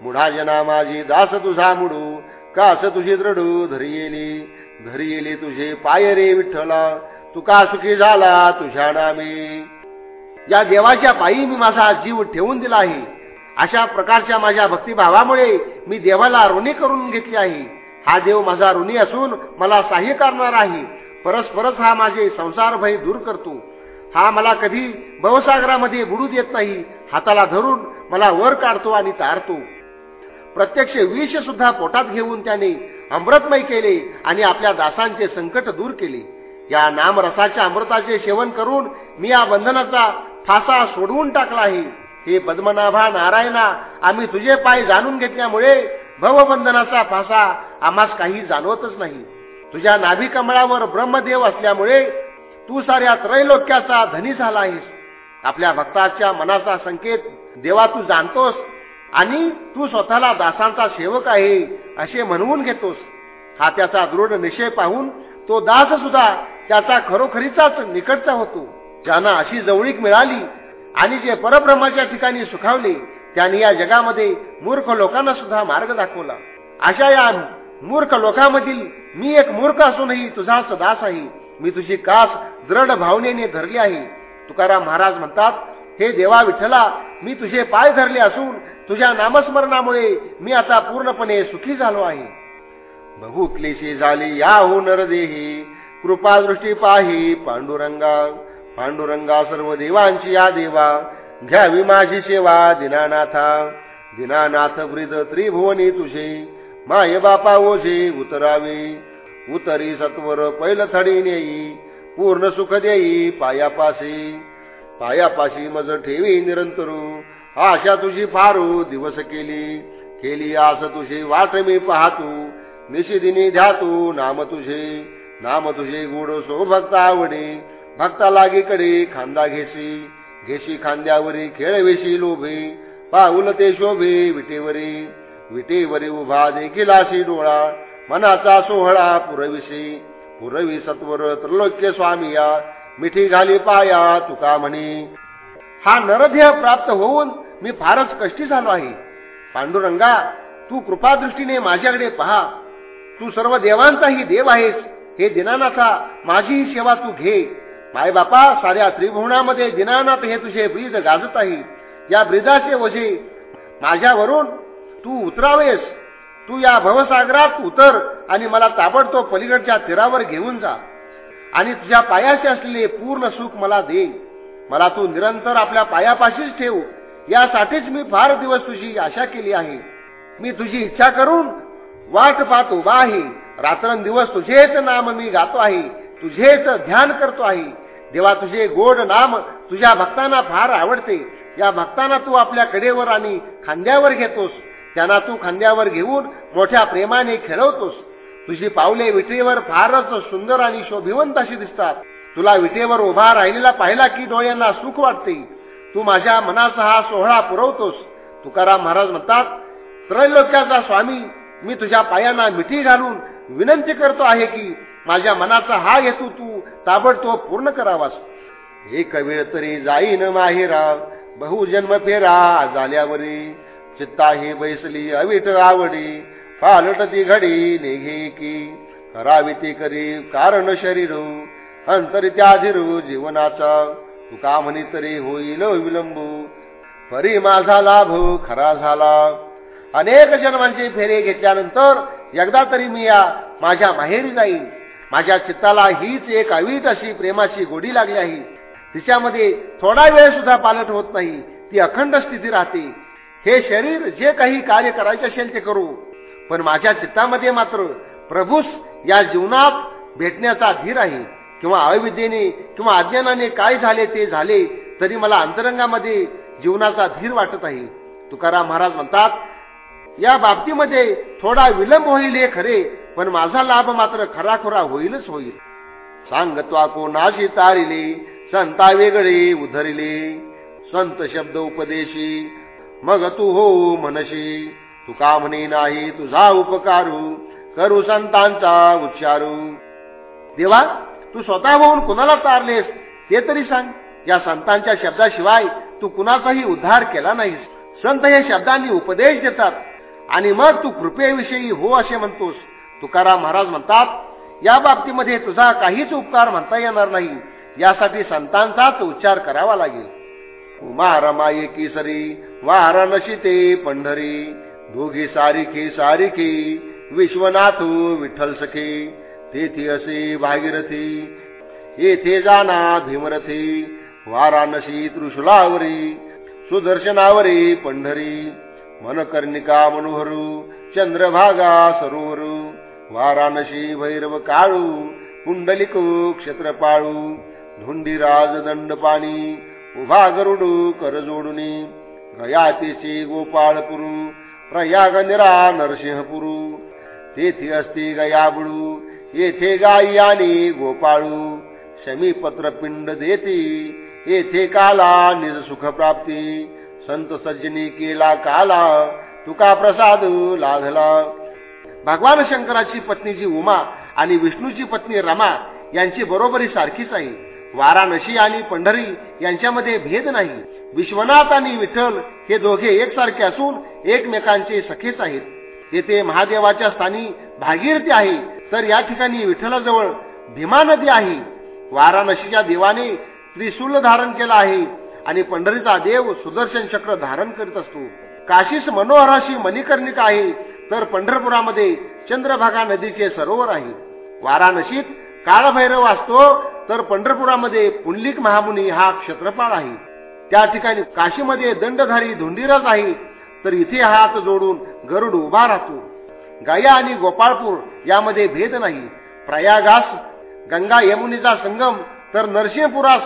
मुढाजना माझी दास तुझा मुडू. कास तुझी द्रडू धरी येली धरी येली तुझे पाय रे विठ्ठला. तू का सुखी झाला तुझ्या नामी. या देवाच्या पायी मी माझा जीव ठेवून दिला आहे. अशा प्रकारच्या माझ्या भक्तिभावामुळे मी देवाला ऋणी करून घेतली आहे. हा देव माझा ऋणी असून मला सहाय्य करणार आहे. परस्परच हा माझे संसार भय दूर करतो. हा मला कधी भवसागरामध्ये बुडू देत नाही. हाताला धरून मला वर काढतो आणि तारतो. प्रत्यक्ष विष सुद्धा पोटात घेऊन त्याने अमृतमय केले आणि आपल्या दासांचे संकट दूर केले. या नामरसाच्या अमृताचे सेवन करून मी या बंधनाचा फासा सोडवून टाकला आहे. हे पद्मनाभा नारायणा आम्ही तुझे पाय जाणून घेतल्यामुळे भवबंधनाचा फासा आम्हास काही जाणवतच नाही. तुझ्या नाभिकमळावर ब्रह्मदेव असल्यामुळे तू साऱ्या त्रैलोक्याचा धनी झाला आहेस. आपल्या भक्ताच्या मनाचा संकेत देवा तू जाणतोस. आणि तू स्वतःला दासांचा सेवक आहे असे म्हणवून घेतोस. हा त्याचा दृढ निश्चय पाहून तो दास सुद्धा त्याचा खरोखरीचाच निकटचा होतो. ज्यांना अशी जवळीक मिळाली आणि जे परब्रह्माच्या ठिकाणी सुखावले त्यांनी या जगामध्ये मूर्ख लोकांना सुद्धा मार्ग दाखवला. अशा या मूर्ख लोकांमधील मी एक मूर्ख असूनही तुझाच दास आहे. मी तुझी कास दृढ भावनेने धरली आहे. तुकाराम महाराज म्हणतात हे देवा विठ्ठला मी तुझे पाय धरले असून तुझ्या नामस्मरणामुळे मी आता पूर्णपणे सुखी झालो आहे. बघू क्लेशी झाली या हो नरदेही. कृपादृष्टी पाही पांडुरंगा. पांडुरंगा सर्व देवांची या देवा. घ्यावी माझी सेवा दिनानाथा. दिनानाथ वृद त्रिभुवनी तुझे. माय बापा ओझे उतरावे. उतरी सत्वर पैल थडी नेई पूर्ण सुख देई पायापाशी पायापाशी मज ठेवी निरंतरू. आशा तुझी फारू दिवस केली. केली आस तुझी वाट मी पाहतू. निशिदिनी ध्यातू नाम तुझे. नाम तुझे गुड सो भक्त आवडे. भक्ता लागीकडे खांदा घेशी. घेशी खांद्यावरी खेळवेशी लोभे. पाऊल ते शोभे विटेवरी. विटेवरी उभा देखील डोळा. मनाचा सोहळा पुरविशी. पुरवी सत्वर त्रिलोक्य स्वामिया. मिठी घाली पाया तुका म्हणी. हा नरदेह प्राप्त होऊन मी फारच कष्टी झालो आहे. पांडुरंगा तू कृपादृष्टीने माझ्याकडे पहा. तू सर्व देवांचाही देव आहेस. हे दिनानाथा माझी ही सेवा तू घे. माय बापा साऱ्या त्रिभुवनामध्ये दिनानाथ हे तुझे ब्रीद गाजत आहे. या ब्रिदाचे ओझे माझ्यावरून तू उतरावेस. तू या भवसागरात उतर आणि मला ताबडतोब पलीकडच्या तीरावर घेऊन जा. आणि तुझ्या पायाचे असलेले पूर्ण सुख मला दे. मला तू निरंतर आपल्या पायापाशीच ठेव. यासाठीच मी फार दिवस तुझी आशा केली आहे. मी तुझी इच्छा करून वाट पाहत उभा आहे. रात्रंदिवस तुझेच नाम मी गातो आहे. तुझेच ध्यान करतो आहे. देवा तुझे गोड नाम तुझ्या भक्तांना फार आवडते. या भक्तांना तू आपल्या कडेवर आणि खांद्यावर घेतोस. त्यांना तू खांद्यावर घेऊन मोठ्या प्रेमाने खेळवतोस. तुझी पावले विटेवर फारच सुंदर आणि शोभिवंत अशी दिसतात. तुला विटेवर उभा राहिलेला पाहिला की डोळ्यांना सुख वाटते. तू माझ्या मनाचा हा सोहळा पुरवतोस. तुकाराम महाराज म्हणतात त्रैलोक्याचा स्वामी मी तुझ्या पायांना मिठी घालून विनंती करतो आहे की माझ्या मनाचा हा हेतू तू ताबडतोब पूर्ण करावास. एक वेळ तरी जाईन माहेरा बहुजन्म फेरा झाल्यावरी. चित्ता ही बैसली अविट आवडी पालटती घडी निघे की. करावी ती करी कारण शरीर अंतरी त्याधिरू जीवनाचा. तुका म्हणी तरी होईल विलंबू? परी माझा लाभ खरा झाला. अनेक जन्मांचे फेरे घेतल्यानंतर एकदा तरी मी या माझ्या माहेरी जाईन. माझ्या चित्ताला हीच एक अवीत अशी प्रेमाची गोडी लागली आहे. तिच्यामध्ये थोडा वेळ सुद्धा पालट होत नाही. ती अखंड स्थिती राहते. हे शरीर जे काही कार्य करायचे असेल ते करू. पण माझ्या चित्तामध्ये मात्र प्रभूस या जीवनात भेटण्याचा धीर आहे. किंवा अविद्येने किंवा अज्ञानाने काय झाले ते झाले तरी मला अंतरंगामध्ये जीवनाचा धीर वाटत आहे. तुकाराम महाराज म्हणतात या बाबतीमध्ये थोडा विलंब होईल हे खरे पण माझा लाभ मात्र खराखुरा होईलच होईल. सांगत्वा कोणाशी तारिले संता वेगळे उधरिले. संत शब्द उपदेशी मग तू हो म्हणशी तुका म्हणे नाही तुझा उपकारू करू संतांचा उच्चारू. देवा तू स्वतः होऊन कुणाला तारलेस ते तरी सांग. या संतांच्या शब्दाशिवाय तू कुणाचाही उद्धार केला नाहीस. संत हे शब्दांनी उपदेश देतात. आणि मग तू कृपेविषयी हो असे म्हणतोस. तुकाराम महाराज म्हणतात या बाबतीमध्ये तुझा काहीच उपकार म्हणता येणार नाही. यासाठी संतांचाच उच्चार करावा लागेल. उमा रमा एकी सरी ते पंढरी. दोघी सारिखी सारिखी विश्वनाथ विठ्ठल सखी. तेथे असे भागीरथी येथे जाना भीमरथी वाराणसी त्रिशुलावरी सुदर्शनावरी पंढरी मनकर्णिका मनोहरू चंद्रभागा सरोवरू वाराणसी भैरव काळू कुंडलिको क्षेत्रपाळू धुंडीराज दंडपाणी उभा गरुडू कर जोडुनी गयातीची गोपाळपुरू प्रयाग निरा नरसिंहपुरू तेथे असती गयाबुडू येथे गाई आणि गोपाळू शमीपत्र पिंड देती. येथे काला निरसुख प्राप्ती. संत सज्जनी केला काला तुका प्रसाद लाधला. भगवान शंकराची पत्नीजी उमा आणि विष्णूची पत्नी रमा यांची बरोबरी सारखीच आहे. वाराणसी आणि पंढरी यांच्यामध्ये भेद नाही. विश्वनाथ आणि विठ्ठल हे दोघे एकसारखे असून एकमेकांचे सखेच आहेत. येथे महादेवाच्या स्थानी भागीरथी आहे. तर या ठिकाणी विठ्ठलाजवळ भीमा नदी आहे. वाराणसीच्या देवाने त्रिशूल धारण केला आहे आणि पंढरीचा देव सुदर्शन चक्र धारण करीत असतो. काशीस मनोहराशी मणिकर्णिका आहे तर पंढरपुरामध्ये चंद्रभागा नदीचे सरोवर आहे. वाराणसीत काळभैरव असतो तर पंढरपुरामध्ये पुंडलिक महामुनी हा क्षेत्रपाळ आहे. त्या ठिकाणी काशीमध्ये दंडधारी धुंडीरच आहे तर इथे हात जोडून गरुड उभा राहतो. गया आणि गोपाळपूर यामध्ये भेद नाही. प्रयागास गंगा यमुनीचा संगम तर नरसिंहपुरास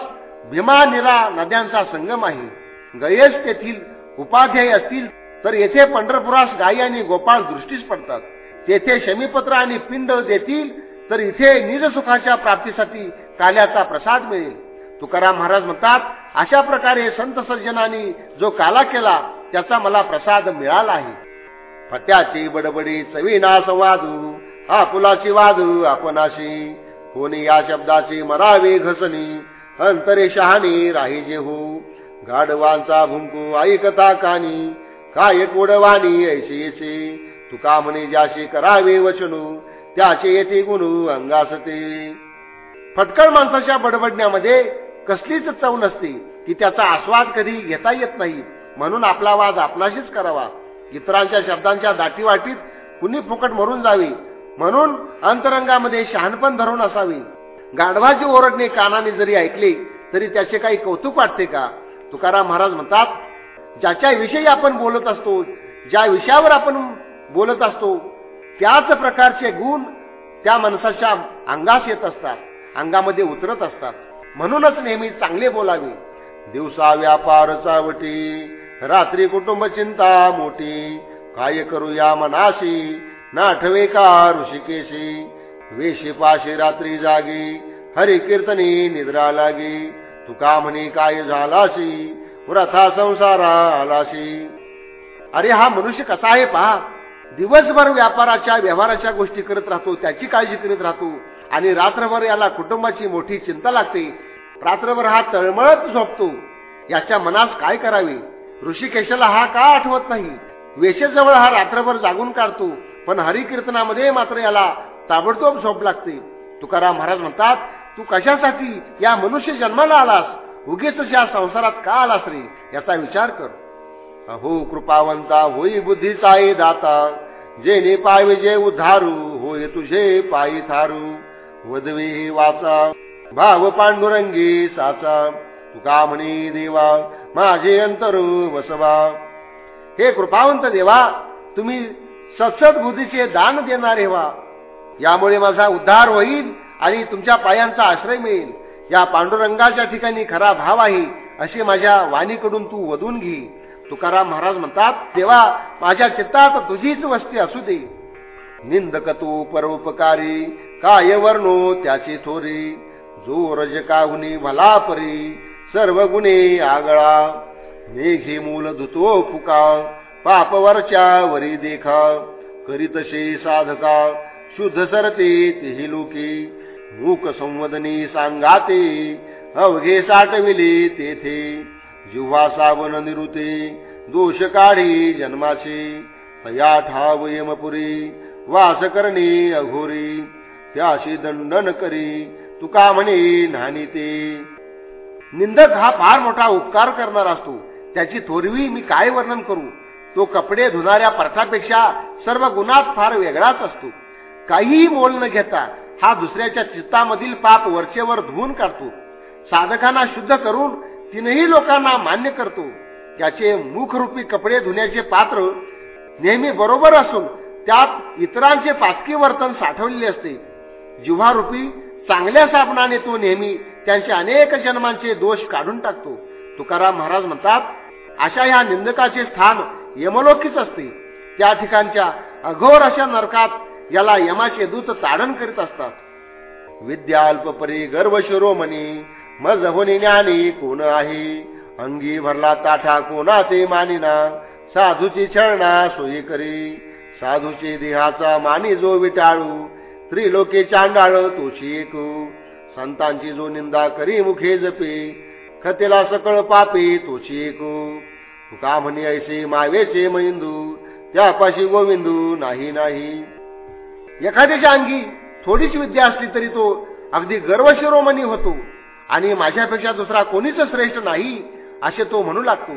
भीमा निरा नद्यांचा संगम आहे. गयेश तेथील उपाध्याय असतील तर येथे पंढरपुरास गायी आणि गोपाळ दृष्टीस पडतात. तेथे शमीपत्र आणि पिंड देतील तर इथे निजसुखाच्या प्राप्तीसाठी काल्याचा प्रसाद मिळेल. तुकाराम महाराज म्हणतात अशा प्रकारे संत सज्जनाने जो काला केला त्याचा मला प्रसाद मिळाला आहे. फट्याची बडबडी सविनास वाजू हा पुलाची वादू आपणाशी. कोणी या शब्दाची मरावे घसणी अंतरे शहाणी राही हो. गाढवांचा भुंकू ऐकता कानी काय कोडवाणी ऐशी तुका म्हणे ज्याशी करावे वचनू त्याचे येते गुणू अंगासते. फटकळ माणसाच्या बडबडण्यामध्ये कसलीच चव नसते की त्याचा आस्वाद कधी घेता येत नाही. म्हणून आपला वाद आपणाशीच करावा. इतरांच्या शब्दांच्या दाटीवाटीत कुणी फुकट मरून जावे? म्हणून अंतरंगामध्ये शहाणपण धरून असावे. गाढवाची ओरडणे कानाने जरी ऐकले तरी त्याचे काही कौतुक वाटते का? तुकाराम महाराज म्हणतात ज्याच्या विषयी आपण बोलत असतो ज्या विषयावर आपण बोलत असतो त्याच प्रकारचे गुण त्या माणसाच्या अंगास येत असतात अंगामध्ये उतरत असतात. म्हणूनच नेहमी चांगले बोलावे. दिवसा व्यापार चावटी रात्री कुटुंब चिंता मोठी. काय करूया मनाशी? नाठवे का ऋषिकेशी? वेशी पाशी रात्री जागी. हरी कीर्तनी निद्रा लागी. तुका म्हणे काय झालाशी? व्रथा संसारा आलाशी. अरे हा मनुष्य कसा आहे पहा. दिवसभर व्यापाराच्या व्यवहाराच्या गोष्टी करत राहतो त्याची काळजी करीत राहतो. आणि रात्रभर याला कुटुंबाची मोठी चिंता लागते. रात्रभर हा तळमळत झोपतो. याच्या मनास काय करावे? ऋषिकेशाला हा का आठवत नाही? वेशेजवळ हा रात्रभर जागून काढतो पण हरिकीर्तनामध्ये मात्र याला ताबडतोब झोप लागते. तुकाराम महाराज म्हणतात तू कशासाठी या मनुष्य जन्माला आलास? उगेच या संसारात का आलास रे? याचा विचार कर. अहो कृपावंता होई बुद्धीचा दाता. जेने पाय जे उधारू होय तुझे पायी थारू. वदवी वाचा भाव पांडुरंगी साचा. तुका म्हणे देवा माझे अंतर वसवा हे कृपावंत देवा तुम्ही सत्सत बुद्धीचे दान देणारे व्हा यामुळे माझा उद्धार होईल आणि तुमच्या पायांचा आश्रय मिळेल. या पांडुरंगाच्या ठिकाणी खरा भाव आहे अशी माझ्या वाणीकडून तू वधून घे. तुकाराम महाराज म्हणतात देवा माझ्या चित्तात तुझीच वस्ती असू दे. निंदक तू परोपकारी काय वर्णो त्याची थोरी. जो रज काहुनी भला परी सर्व गुणे आगळा. मेघे मूल धुतो फुका. पापवरच्या वरी देखा. करीतशे साधका. शुद्ध सरते तेही लोके. मूक संवदनी सांगाते. अवघे साठविले तेथे. जिव्हा सावन निरुते दोष काढी जन्माचे. तया ठाव यमपुरी वास करणे अघोरी. त्याशी दंडन करी. तुका म्हणे नानी ते निंदक हा फार मोठा उपकार करणार असतो त्याची थोरवी मी काय वर्णन करू? तो कपडे धुणाऱ्या पर्थापेक्षा सर्व गुणात फार वेगळाच असतो. काहीही मोल न घेता हा दुसऱ्याच्या चित्तामधील पाप वरचेवर धुवून काढतो. साधकांना शुद्ध करून तीनही लोकांना मान्य करतो. त्याचे मुखरूपी कपडे धुण्याचे पात्र नेहमी बरोबर असून त्यात इतरांचे पातकी वर्तन साठवलेले असते. जिव्हारूपी चांगल्या साबणाने तो नेहमी त्यांचे अनेक जन्मांचे दोष काढून टाकतो. तुकाराम महाराज म्हणतात अशा या निंदकाचे स्थान यमलोकीच असते. त्या ठिकाणच्या अघोर अशा नरकात याला यमाचे दूत ताडण करीत असतात. विद्याल्पपरी गर्व शिरोमणी मज होणे ज्ञानी कोण आहे? अंगी भरला ताठा कोणाचे मानिना? साधूची छळणा सोयी करी. साधूचे देहाचा मानी जो विटाळू त्रिलोके चांडाळ तोशी एकू. संतांची जो निंदा करी मुखे जपे खतेला सकळ पापे तोची एकू तुका म्हणे ऐसे मावेचे मैंदू त्यापाशी गोविंदू नाही नाही. एखाद्याच्या अंगी थोडीच विद्या असली तरी तो अगदी गर्वशिरोमणी होतो. आणि माझ्यापेक्षा दुसरा कोणीच श्रेष्ठ नाही असे तो म्हणू लागतो.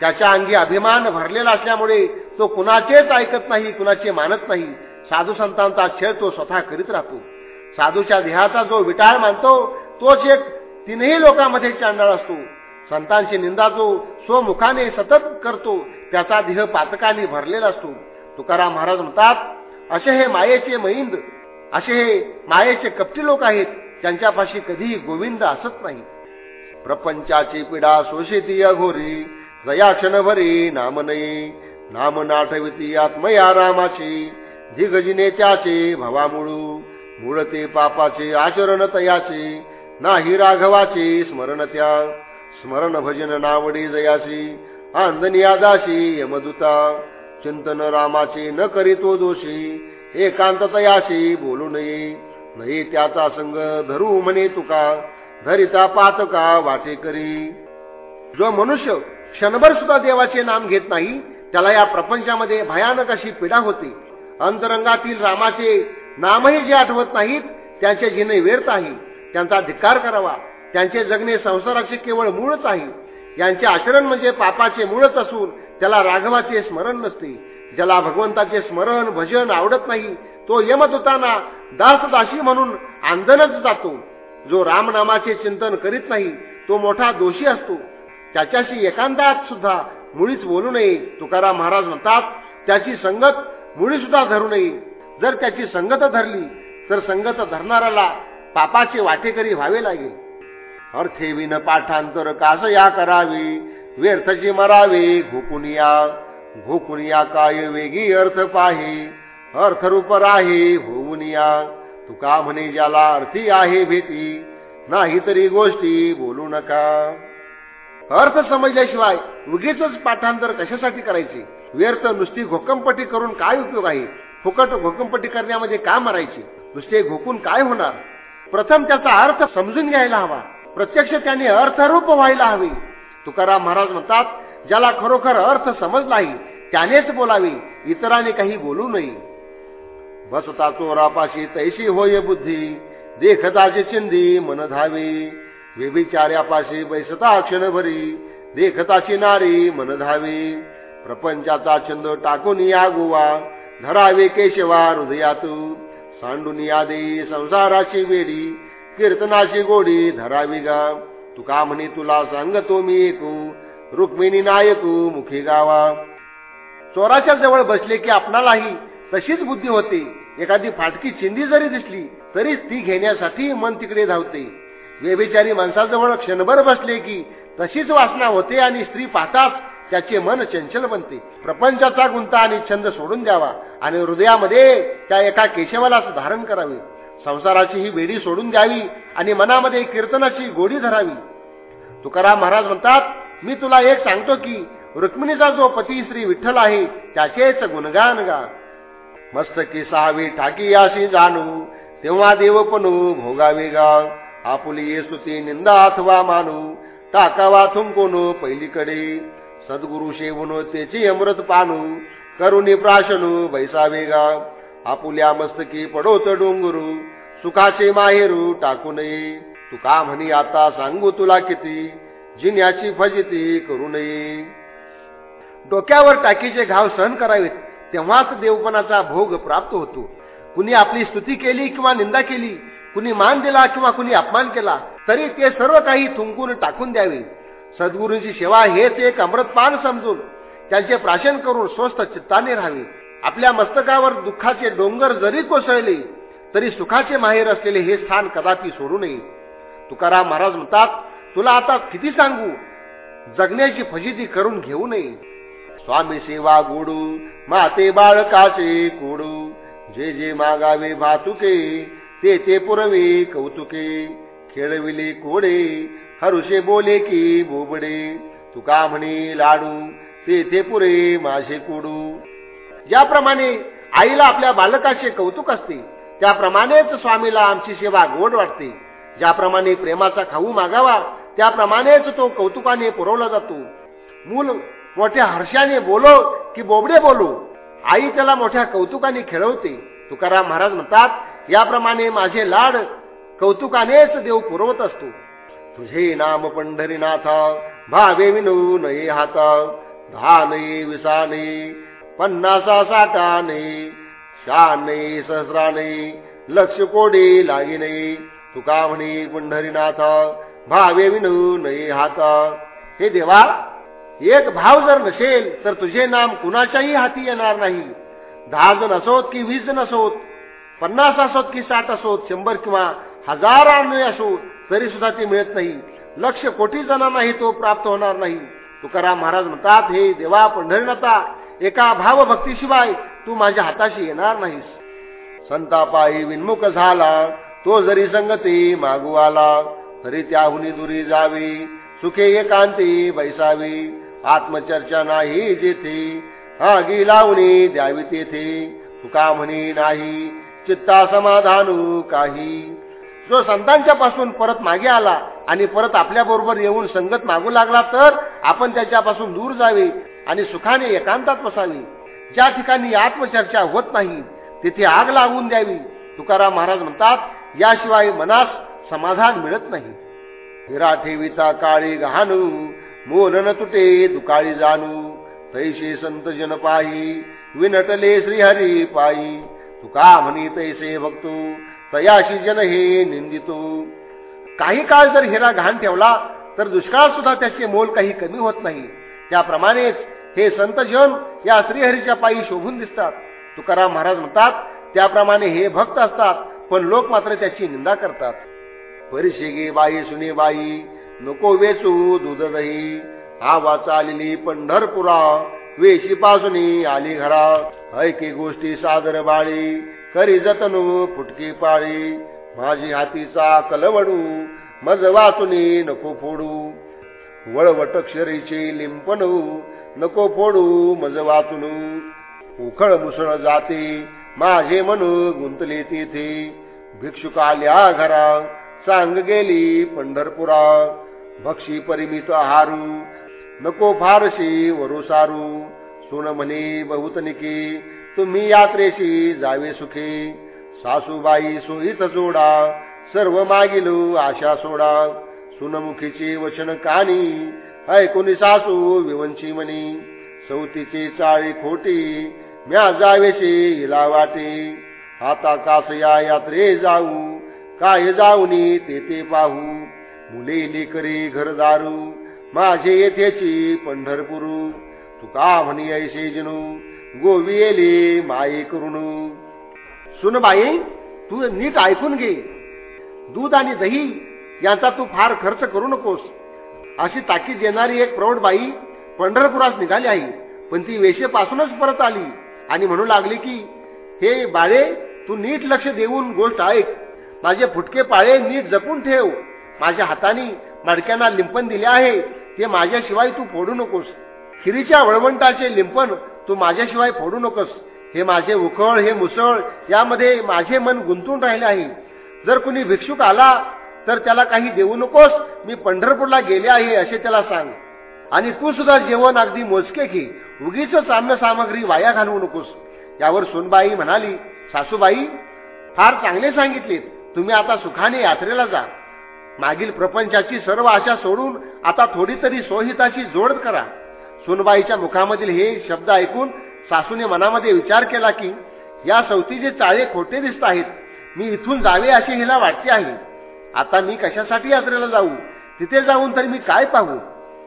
त्याच्या अंगी अभिमान भरलेला असल्यामुळे तो कुणाचेच ऐकत नाही कुणाचे मानत नाही. साधू संतांचा छळ तो स्वतः करीत राहतो. साधूच्या देहाचा जो विटाळ मानतो तोच एक तीनही लोकांमध्ये चांदळ असतो. संतांची निंदा जो स्वमुखाने सतत करतो त्याचा देह पातकाने भरलेला असतो. तुकाराम महाराज म्हणतात असे हे मायेचे मैंद असे हे मायेचे कपटी लोक आहेत त्यांच्यापाशी कधीही गोविंद असत नाही. प्रपंचाची पिढा शोषिती अघोरी जया क्षणभरी नाम नये नाम नाठविती आत्मया रामाची धिगजिनेच्याचे भवामुळू मूळ ते पापाचे आचरण तयाचे नाही राघवाचे स्मरण त्या स्मरण भजन नावडी जयाची आंदनी आदाशी यमदूता. चिंतन रामाचे न करीतो दोषी एकांत तयाशी बोलू नये. नाही त्याचा संग धरू म्हणे तुका धरिता पातका वाटे करी. जो मनुष्य क्षणभर सुद्धा देवाचे नाम घेत नाही त्याला या प्रपंचामध्ये भयानक अशी पीडा होते. अंतरंगातील रामाचे नामही जे आठवत नाहीत त्यांचे जिने व्यर्थ आहे. त्यांचा धिक्कार करावा. त्यांचे जगणे संसाराचे केवळ मूळच आहे. यांचे आचरण म्हणजे पापाचे मूळच असून त्याला राघवाचे स्मरण नसते. ज्याला भगवंताचे स्मरण भजन आवडत नाही तो यमदूतांना दासदाशी म्हणून आंदनच जातो. जो रामनामाचे चिंतन करीत नाही तो मोठा दोषी असतो. त्याच्याशी एकांतात सुद्धा मुळीच बोलू नये तुकाराम महाराज म्हणतात त्याची संगत मुळी सुद्धा धरू नये. जर त्याची संगत धरली तर संगत धरणाऱ्याला पापाचे वाटेकरी व्हावे लागेल अर्थे विन पाठांतर कास या करावे व्यर्थची मरावे घोकुनिया घोकुनिया काय वेगी अर्थ पाहे अर्थरूप राही होऊन या. तुका म्हणे ज्याला अर्थी आहे भीती नाही तरी गोष्टी बोलू नका. अर्थ समजल्याशिवाय उगीच पाठांतर कशासाठी करायचे? व्यर्थ नुसती घोकंपटी करून काय उपयोग आहे? फुकट घोकंपट्टी करण्यामध्ये का मरायची? नुसते घोकून काय होणार? प्रथम त्याचा अर्थ समजून घ्यायला हवा. प्रत्यक्ष त्याने अर्थरूप व्हायला हवी. तुकाराम महाराज म्हणतात ज्याला खरोखर अर्थ समजलाही त्यानेच बोलावे. इतरांनी काही बोलू नये. बसता चोरापाशी तैशी होय बुद्धी. देखताची चिंदी मन धावी. व्यभिचार्यापाशी बैसता क्षणभरी. देखताची नारी मन धावी. प्रपंचाचा छंद टाकून या गोवा. धरावे केशवा हृदयात. सांडून या संसाराची वेडी कीर्तनाची गोडी धरावी गा. तुका म्हणे तुला सांगतो मी एकू रुक्मिणी नायकू मुखी गावा. चोराच्या जवळ बसले की आपणालाही तशीच बुद्धी होते. एखादी फाटकी चिंदी जरी दिसली तरीच ती घेण्यासाठी मन तिकडे धावते. व्यभिचारी माणसाजवळ क्षणभर बसले की तशीच वासना होते आणि स्त्री पाहताच त्याचे मन चंचल बनते प्रपंचाचा गुंता आणि छंद सोडून द्यावा आणि हृदयामध्ये त्या एका केशवालाच धारण करावे. संसाराची ही वेडी सोडून द्यावी आणि मनामध्ये कीर्तनाची गोडी धरावी. तुकाराम महाराज म्हणतात मी तुला एक सांगतो की रुक्मिणीचा जो पती श्री विठ्ठल आहे त्याचेच गुणगान गा. मस्तकी सहावी ठाकी अशी जाणू तेव्हा देवपणू भोगावे गा. आपुली स्तुती निंदा अथवा मानू टाकावा थुंकोनो पहिलीकडे. सद्गुरु शेवनो त्याची अमृत पानू करुणी प्राशनू बैसावे गा आपुल्या मस्तकी पडोत डोंगरू सुखाचे माहेरू टाकू नये. तू का म्हणी आता सांगू तुला किती जिन्याची फजिती करू नये. डोक्यावर टाकीचे घाव सहन करावेत तेव्हाच देवपणाचा भोग प्राप्त होतो. कुणी आपली स्तुती केली किंवा निंदा केली कुणी मान दिला किंवा कुणी अपमान केला तरी ते सर्व काही थुंकून टाकून द्यावे. सद्गुरूंची सेवा हेच एक अमृतपान समजून त्यांचे प्राशन करून स्वस्थ चित्ताने राहावे. आपल्या मस्तकावर दुःखाचे डोंगर जरी कोसळले तरी सुखाचे माहेर असलेले हे स्थान कदापि सोडू नये. तुकाराम महाराज म्हणतात तुला आता किती सांगू? जगण्याची फजिती करून घेऊ नये. स्वामी सेवा गोडू माते बाळकाचे कोडू. जे जे मागावे भातुके ते ते पुरवे कौतुके. खेळविले कोडे हरुषे बोले की बोबडे तुका म्हणे लाडू ते ते पुरे माझे कोडू. ज्याप्रमाणे आईला आपल्या बालकाचे कौतुक असते त्याप्रमाणेच स्वामीला आमची सेवा गोड वाटते. ज्याप्रमाणे प्रेमाचा खाऊ मागावा त्याप्रमाणेच तो कौतुकाने पुरवला जातो. मूल मोठ्या हर्षाने बोलो की बोबडे बोलू. आई त्याला मोठ्या कौतुकाने खेळवते. तुकाराम महाराज म्हणतात याप्रमाणे माझे लाड कौतुकानेच देव पुरवत असतो. तुझे नाम पंढरीनाथा भावे विनू नये हात दहा नये विसा नये पन्नासा साठा नये शान नये सहस्रा नये लक्ष कोडे लागे नये तुका म्हणे पंढरीनाथ भावे विनू नये हात. हे देवा एक भाव जर नसेल तर तुझे नाम कुणाच्याही हाती येणार नाही. दहा जण असोत की वीस जण असोत पन्नास असोत की साठ असोत शंभर किंवा हजार आणणे असोत. तरी सुद्धा ते मिळत नाही. लक्ष कोटी जणांनाही तो प्राप्त होणार नाही. तुकाराम महाराज म्हणतात हे देवा पंढरीनाथा एका भाव भक्तीशिवाय तू माझ्या हाताशी येणार नाहीस. संतापायी विन्मुख झाला. तो जरी संगती मागू आला तरी त्याहुनी दुरी जावी. सुखे एकांती बैसावी. आत्मचर्चा नाही जेथे आगी लावणी द्यावी तेथे. तुका म्हणे नाही चित्ता समाधानू काही. जो संतांच्या पासून परत मागे आला आणि परत आपल्या बरोबर येऊन संगत मागू लागला तर आपण त्याच्यापासून दूर जावे आणि सुखाने एकांतात बसावे. ज्या ठिकाणी आत्मचर्चा होत नाही तिथे आग लागून द्यावी. तुकाराम महाराज म्हणतात याशिवाय मनास समाधान मिळत नाही. हिरा ठेवीचा काळी गहाणू मोलन न तुटे दुकाळी जाणू. तैसे संत जन पायी विनटले श्रीहरी पायी तुका म्हणी तैसे भक्तू तयाशी जन हे निंदितो. काही काळ जर हिरा घाण ठेवला तर दुष्काळ सुद्धा त्याचे मोल काही कमी होत नाही. त्याप्रमाणेच हे संतजन या श्रीहरीच्या पायी शोभून दिसतात. तुकाराम महाराज म्हणतात त्याप्रमाणे हे भक्त असतात पण लोक मात्र त्याची निंदा करतात. परिशेगे बाई सुने बाई नको वेचू दूध दही हा वाचा आलेली पंढरपुरा वेशी पासून आली घरा. ऐके गोष्टी सादर बाळी. करी जतनू फुटकी पाळी माझी हातीचा कलवडू मज वाचुनी नको फोडू. वळवट क्षरीचे लिंपणू नको फोडू मज वाचून. उखळ मुसळ जाते माझे मन गुंतले तेथे. भिक्षुक आल्या घरा सांग गेली पंढरपुरा. भक्षी परिमित हारू नको फारशी वरुसारू सुन म्हणे बहुतनिके तुम्ही यात्रेशी जावे सुखे. सासूबाई सोयीत जोडा सर्व मागिलू आशा सोडा. सुनमुखीचे वचन कानी ऐकुनी सासू विवंची मनी. सौतीचे चाळी खोटी म्या जावेशी हिला वाटे. आता कास या यात्रे जाऊ काय जाऊनी ते ते पाहू. मुले लेकरे घरदारू माझे येथेची पंढरपुरू. तुका म्हणी ऐसे जनू? गोविले माई करून सुन बाई तू नीट ऐकून घे. दूध आणि दही यांचा तू फार खर्च करू नकोस. अशी ताकीद देणारी एक प्रौढ बाई पंढरपुरास निघाली आहे. पण ती वेशेपासूनच परत आली आणि म्हणू लागली की हे बाळे तू नीट लक्ष देऊन गोष्ट ऐक. माझे फुटके पाळे नीट जपून ठेव. माझ्या हाताने मडक्यांना लिंपण दिले आहे. ते माझ्याशिवाय तू फोडू नकोस. खिरीच्या वळवंटाचे लिंपण तू माझ्याशिवाय फोडू नकोस. हे माझे उखळ हे मुसळ यामध्ये माझे मन गुंतून राहिले आहे. जर कुणी भिक्षुक आला तर त्याला काही देऊ नकोस. मी पंढरपूरला गेले आहे असे त्याला सांग. आणि तू सुद्धा जेवण अगदी मोजके घे. उगीच साम्य सामग्री वाया घालवू नकोस. यावर सोनबाई म्हणाली सासूबाई फार चांगले सांगितले तुम्ही आता सुखाने यात्रेला जा. मागील प्रपंचाची सर्व आशा सोडून आता थोडी तरी स्वहिताची जोड करा. सोनबाईच्या मुखामधील हे शब्द ऐकून सासूने मनामध्ये विचार केला की या सवतीचे चाळे खोटे दिसत आहेत मी इथून जावे असे हिला वाटते आहे. आता मी कशासाठी यात्रेला जाऊ? तिथे जाऊन तर मी काय पाहू?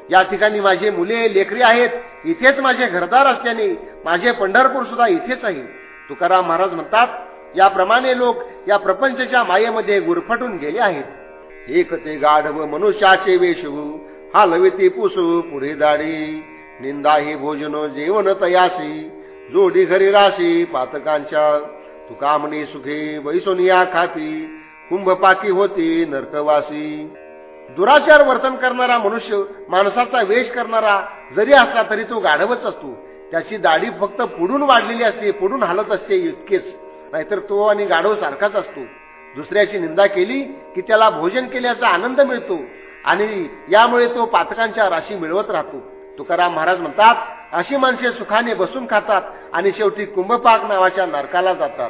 या ठिकाणी माझे मुले लेकरी आहेत इथेच माझे घरदार असल्याने माझे पंढरपूर सुद्धा इथेच आहे. तुकाराम महाराज म्हणतात याप्रमाणे लोक या प्रपंचच्या मायेमध्ये गुरफटून गेले आहेत. एक ते गाढव मनुष्याचे वेशवू हा लविती पुसू पुढे दाडी निंदा ही भोजन जेवण तयासी जोडी घरी राशी पातकांच्या तुकामणी सुखी वैसोनिया खाती कुंभपाकी होती नरकवासी. दुराचार वर्तन करणारा मनुष्य माणसाचा वेश करणारा जरी असला तरी तो गाढवच असतो. त्याची दाढी फक्त पुढून वाढलेली असते पुढून हालत असते इतकेच. नाहीतर तो आणि गाढव सारखाच असतो. दुसऱ्याची निंदा केली की त्याला भोजन केल्याचा आनंद मिळतो आणि यामुळे तो पातकांच्या राशी मिळवत राहतो. तुकाराम महाराज म्हणतात अशी माणसे सुखाने बसून खातात आणि शेवटी कुंभपाक नावाच्या नरकाला जातात.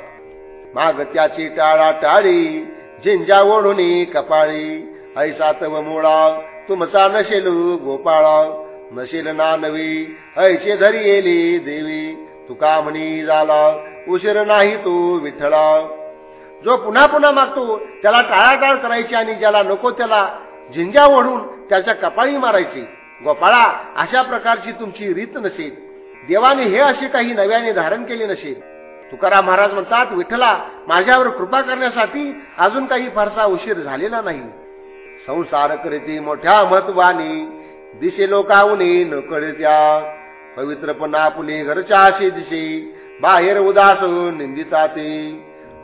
माग त्याची टाळा टाळी झिंजा ओढून कपाळी. ऐसा तव मुळा तुमचा नशेल गोपाळा नशील ना नवी ऐचे धरी येली देवी. तुका म्हणी झाला उशीर नाही तू विठ्ठला जो पुन्हा पुन्हा मागतो त्याला टाळाटाळ करायची आणि ज्याला नको त्याला झिंजा ओढून त्याच्या कपाळी मारायची. गोपाळा अशा प्रकारची तुमची रीत नसेल. देवाने हे असे काही नव्याने धारण केले नसेल. तुकाराम महाराज म्हणतात विठ्ठला माझ्यावर कृपा करण्यासाठी अजून काही फारसा उशीर झालेला नाही. संसार करीती मोठ्या महत्वानी दिशे लोकावने न कळत्या पवित्रपणा पुणे घरच्या अशी दिशे बाहेर उदास निंदिता ते.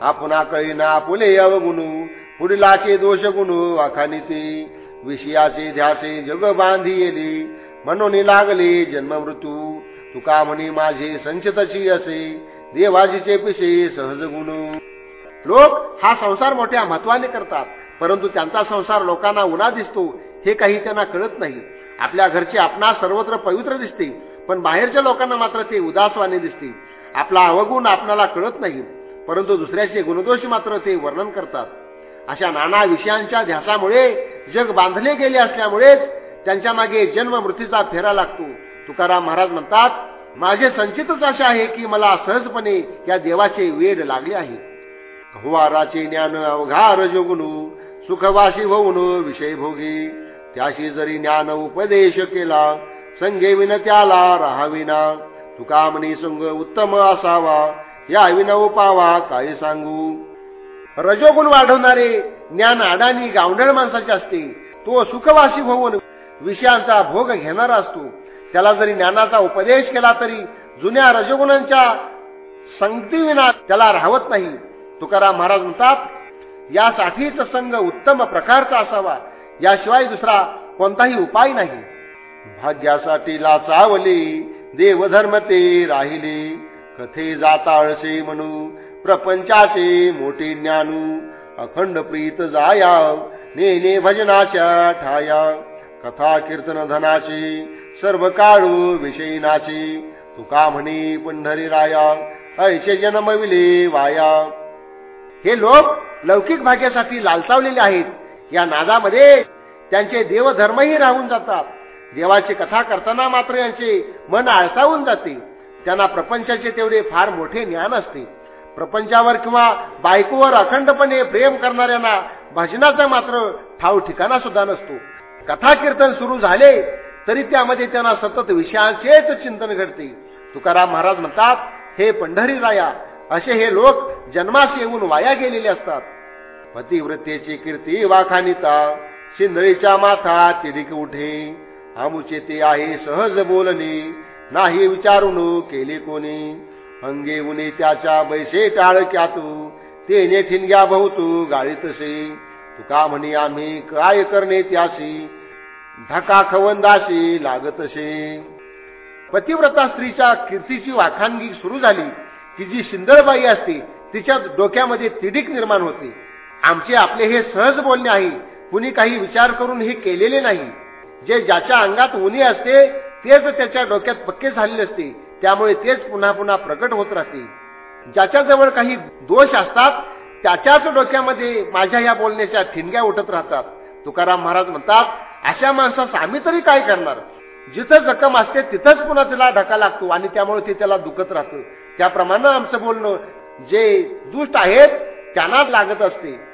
आपण कळीना पुले अवगुणू पुढीलाचे दोष गुणू वाखानी ते. विषयाचे ध्यासे जग बांधी येले. म्हणून लागले जन्म मृत्यू. तुका म्हणी माझे संचितची असे. देवाजीचे पिसे सहज गुण. लोक हा संसार मोठ्या महत्वाने करतात. परंतु त्यांचा संसार लोकांना उन्हा दिसतो हे काही त्यांना कळत नाही. आपल्या घरचे आपणास सर्वत्र पवित्र दिसते पण बाहेरच्या लोकांना मात्र ते उदासवाने दिसते. आपला अवगुण आपणाला कळत नाही परंतु दुसऱ्याचे गुणदोष मात्र ते वर्णन करतात. अशा नाना विषयांच्या ध्यासामुळे जग बांधले गेले असल्यामुळेच त्यांच्या मागे जन्म मृत्यूचा फेरा लागतो. तुकाराम महाराज म्हणतात माझे संचितच असे आहे की मला सहजपणे या देवाचे वेड लागले आहे. अहुवाराचे ज्ञान अवघार जोगणू सुखवासी होऊन विषय भोगी. त्याशी जरी ज्ञान उपदेश केला संगे विन त्याला राहाविना. तुका म्हणी संग उत्तम असावा या विना उपावा काय सांगू? रजोगुण वाढवणारे ज्ञान अडाणी गावंढळ माणसाचे असते. तो सुखवासी होऊन विषयांचा भोग घेणारा असतो. त्याला जरी ज्ञानाचा उपदेश केला तरी जुन्या रजोगुणांच्या संगतीविना त्याला राहत नाही. तुकाराम महाराज म्हणतात यासाठीच संघ उत्तम प्रकारचा असावा. याशिवाय दुसरा कोणताही उपाय नाही. भाग्यासाठी लाचावली देवधर्म ते राहिले. कथे जाताळसे म्हणू प्रपंचाचे मोठे ज्ञानू अखंड प्रीत जाया नेने भजनाच्या ठाया कथा कीर्तन धनाचे सर्व काळू विषयीनाचे तुका म्हणे पंढरी राया ऐसे जनमविले वाया. हे लोक लौकिक भाग्यासाठी लालसावलेले आहेत. या नादामध्ये त्यांचे देवधर्मही राहून जातात. देवाची कथा करताना मात्र यांचे मन आळसावून जाते. त्यांना प्रपंचाचे तेवढे फार मोठे ज्ञान असते. प्रपंचावर किंवा बायकोवर अखंडपणे प्रेम करणाऱ्यांना भजनाचा मात्र ठाव ठिकाणा सुद्धा नसतो. कथा कीर्तन सुरू झाले तरी त्यामध्ये त्यांना सतत विषयांचेच चिंतन घडते. तुकाराम महाराज म्हणतात हे पंढरी राया असे हे लोक जन्मास येऊन वाया गेलेले असतात. पतिव्रतेची कीर्ती वाखानिता शिंदळीच्या माथा तिडिक उठे. आमुचे ते आहे सहज बोलणे नाही विचारून केले कोणी. अंगे उने त्याच्या बैसे टाळ क्यातू ते ठिणग्या बहुतू गाळी तसे तुका म्हणे आम्ही काय करणे त्याशी? धका खवंदाशी लागतसे पतिव्रता स्त्रीच्या कीर्तीची वाखाणगी सुरू झाली. की जी शिंदळबाई असते तिच्या डोक्यामध्ये तिडीक निर्माण होते. आमचे आपले हे सहज बोलणे आहे कुणी काही विचार करून हे केलेले नाही. जे ज्याच्या अंगात उनी असते तेच त्याच्या डोक्यात पक्के झालेले असते. त्यामुळे तेच पुन्हा पुन्हा प्रकट होत राहते. ज्याच्याजवळ काही दोष असतात त्याच्याच डोक्यामध्ये माझ्या या बोलण्याच्या ठिणग्या उठत राहतात. तुकाराम महाराज म्हणतात अशा माणसास आम्ही तरी काय करणार? जिथं जखम असते तिथंच पुन्हा तिला धक्का लागतो आणि त्यामुळे ते त्याला दुखत राहतं. त्याप्रमाणे आमचं बोलणं जे दुष्ट आहेत त्यांनाच लागत असते.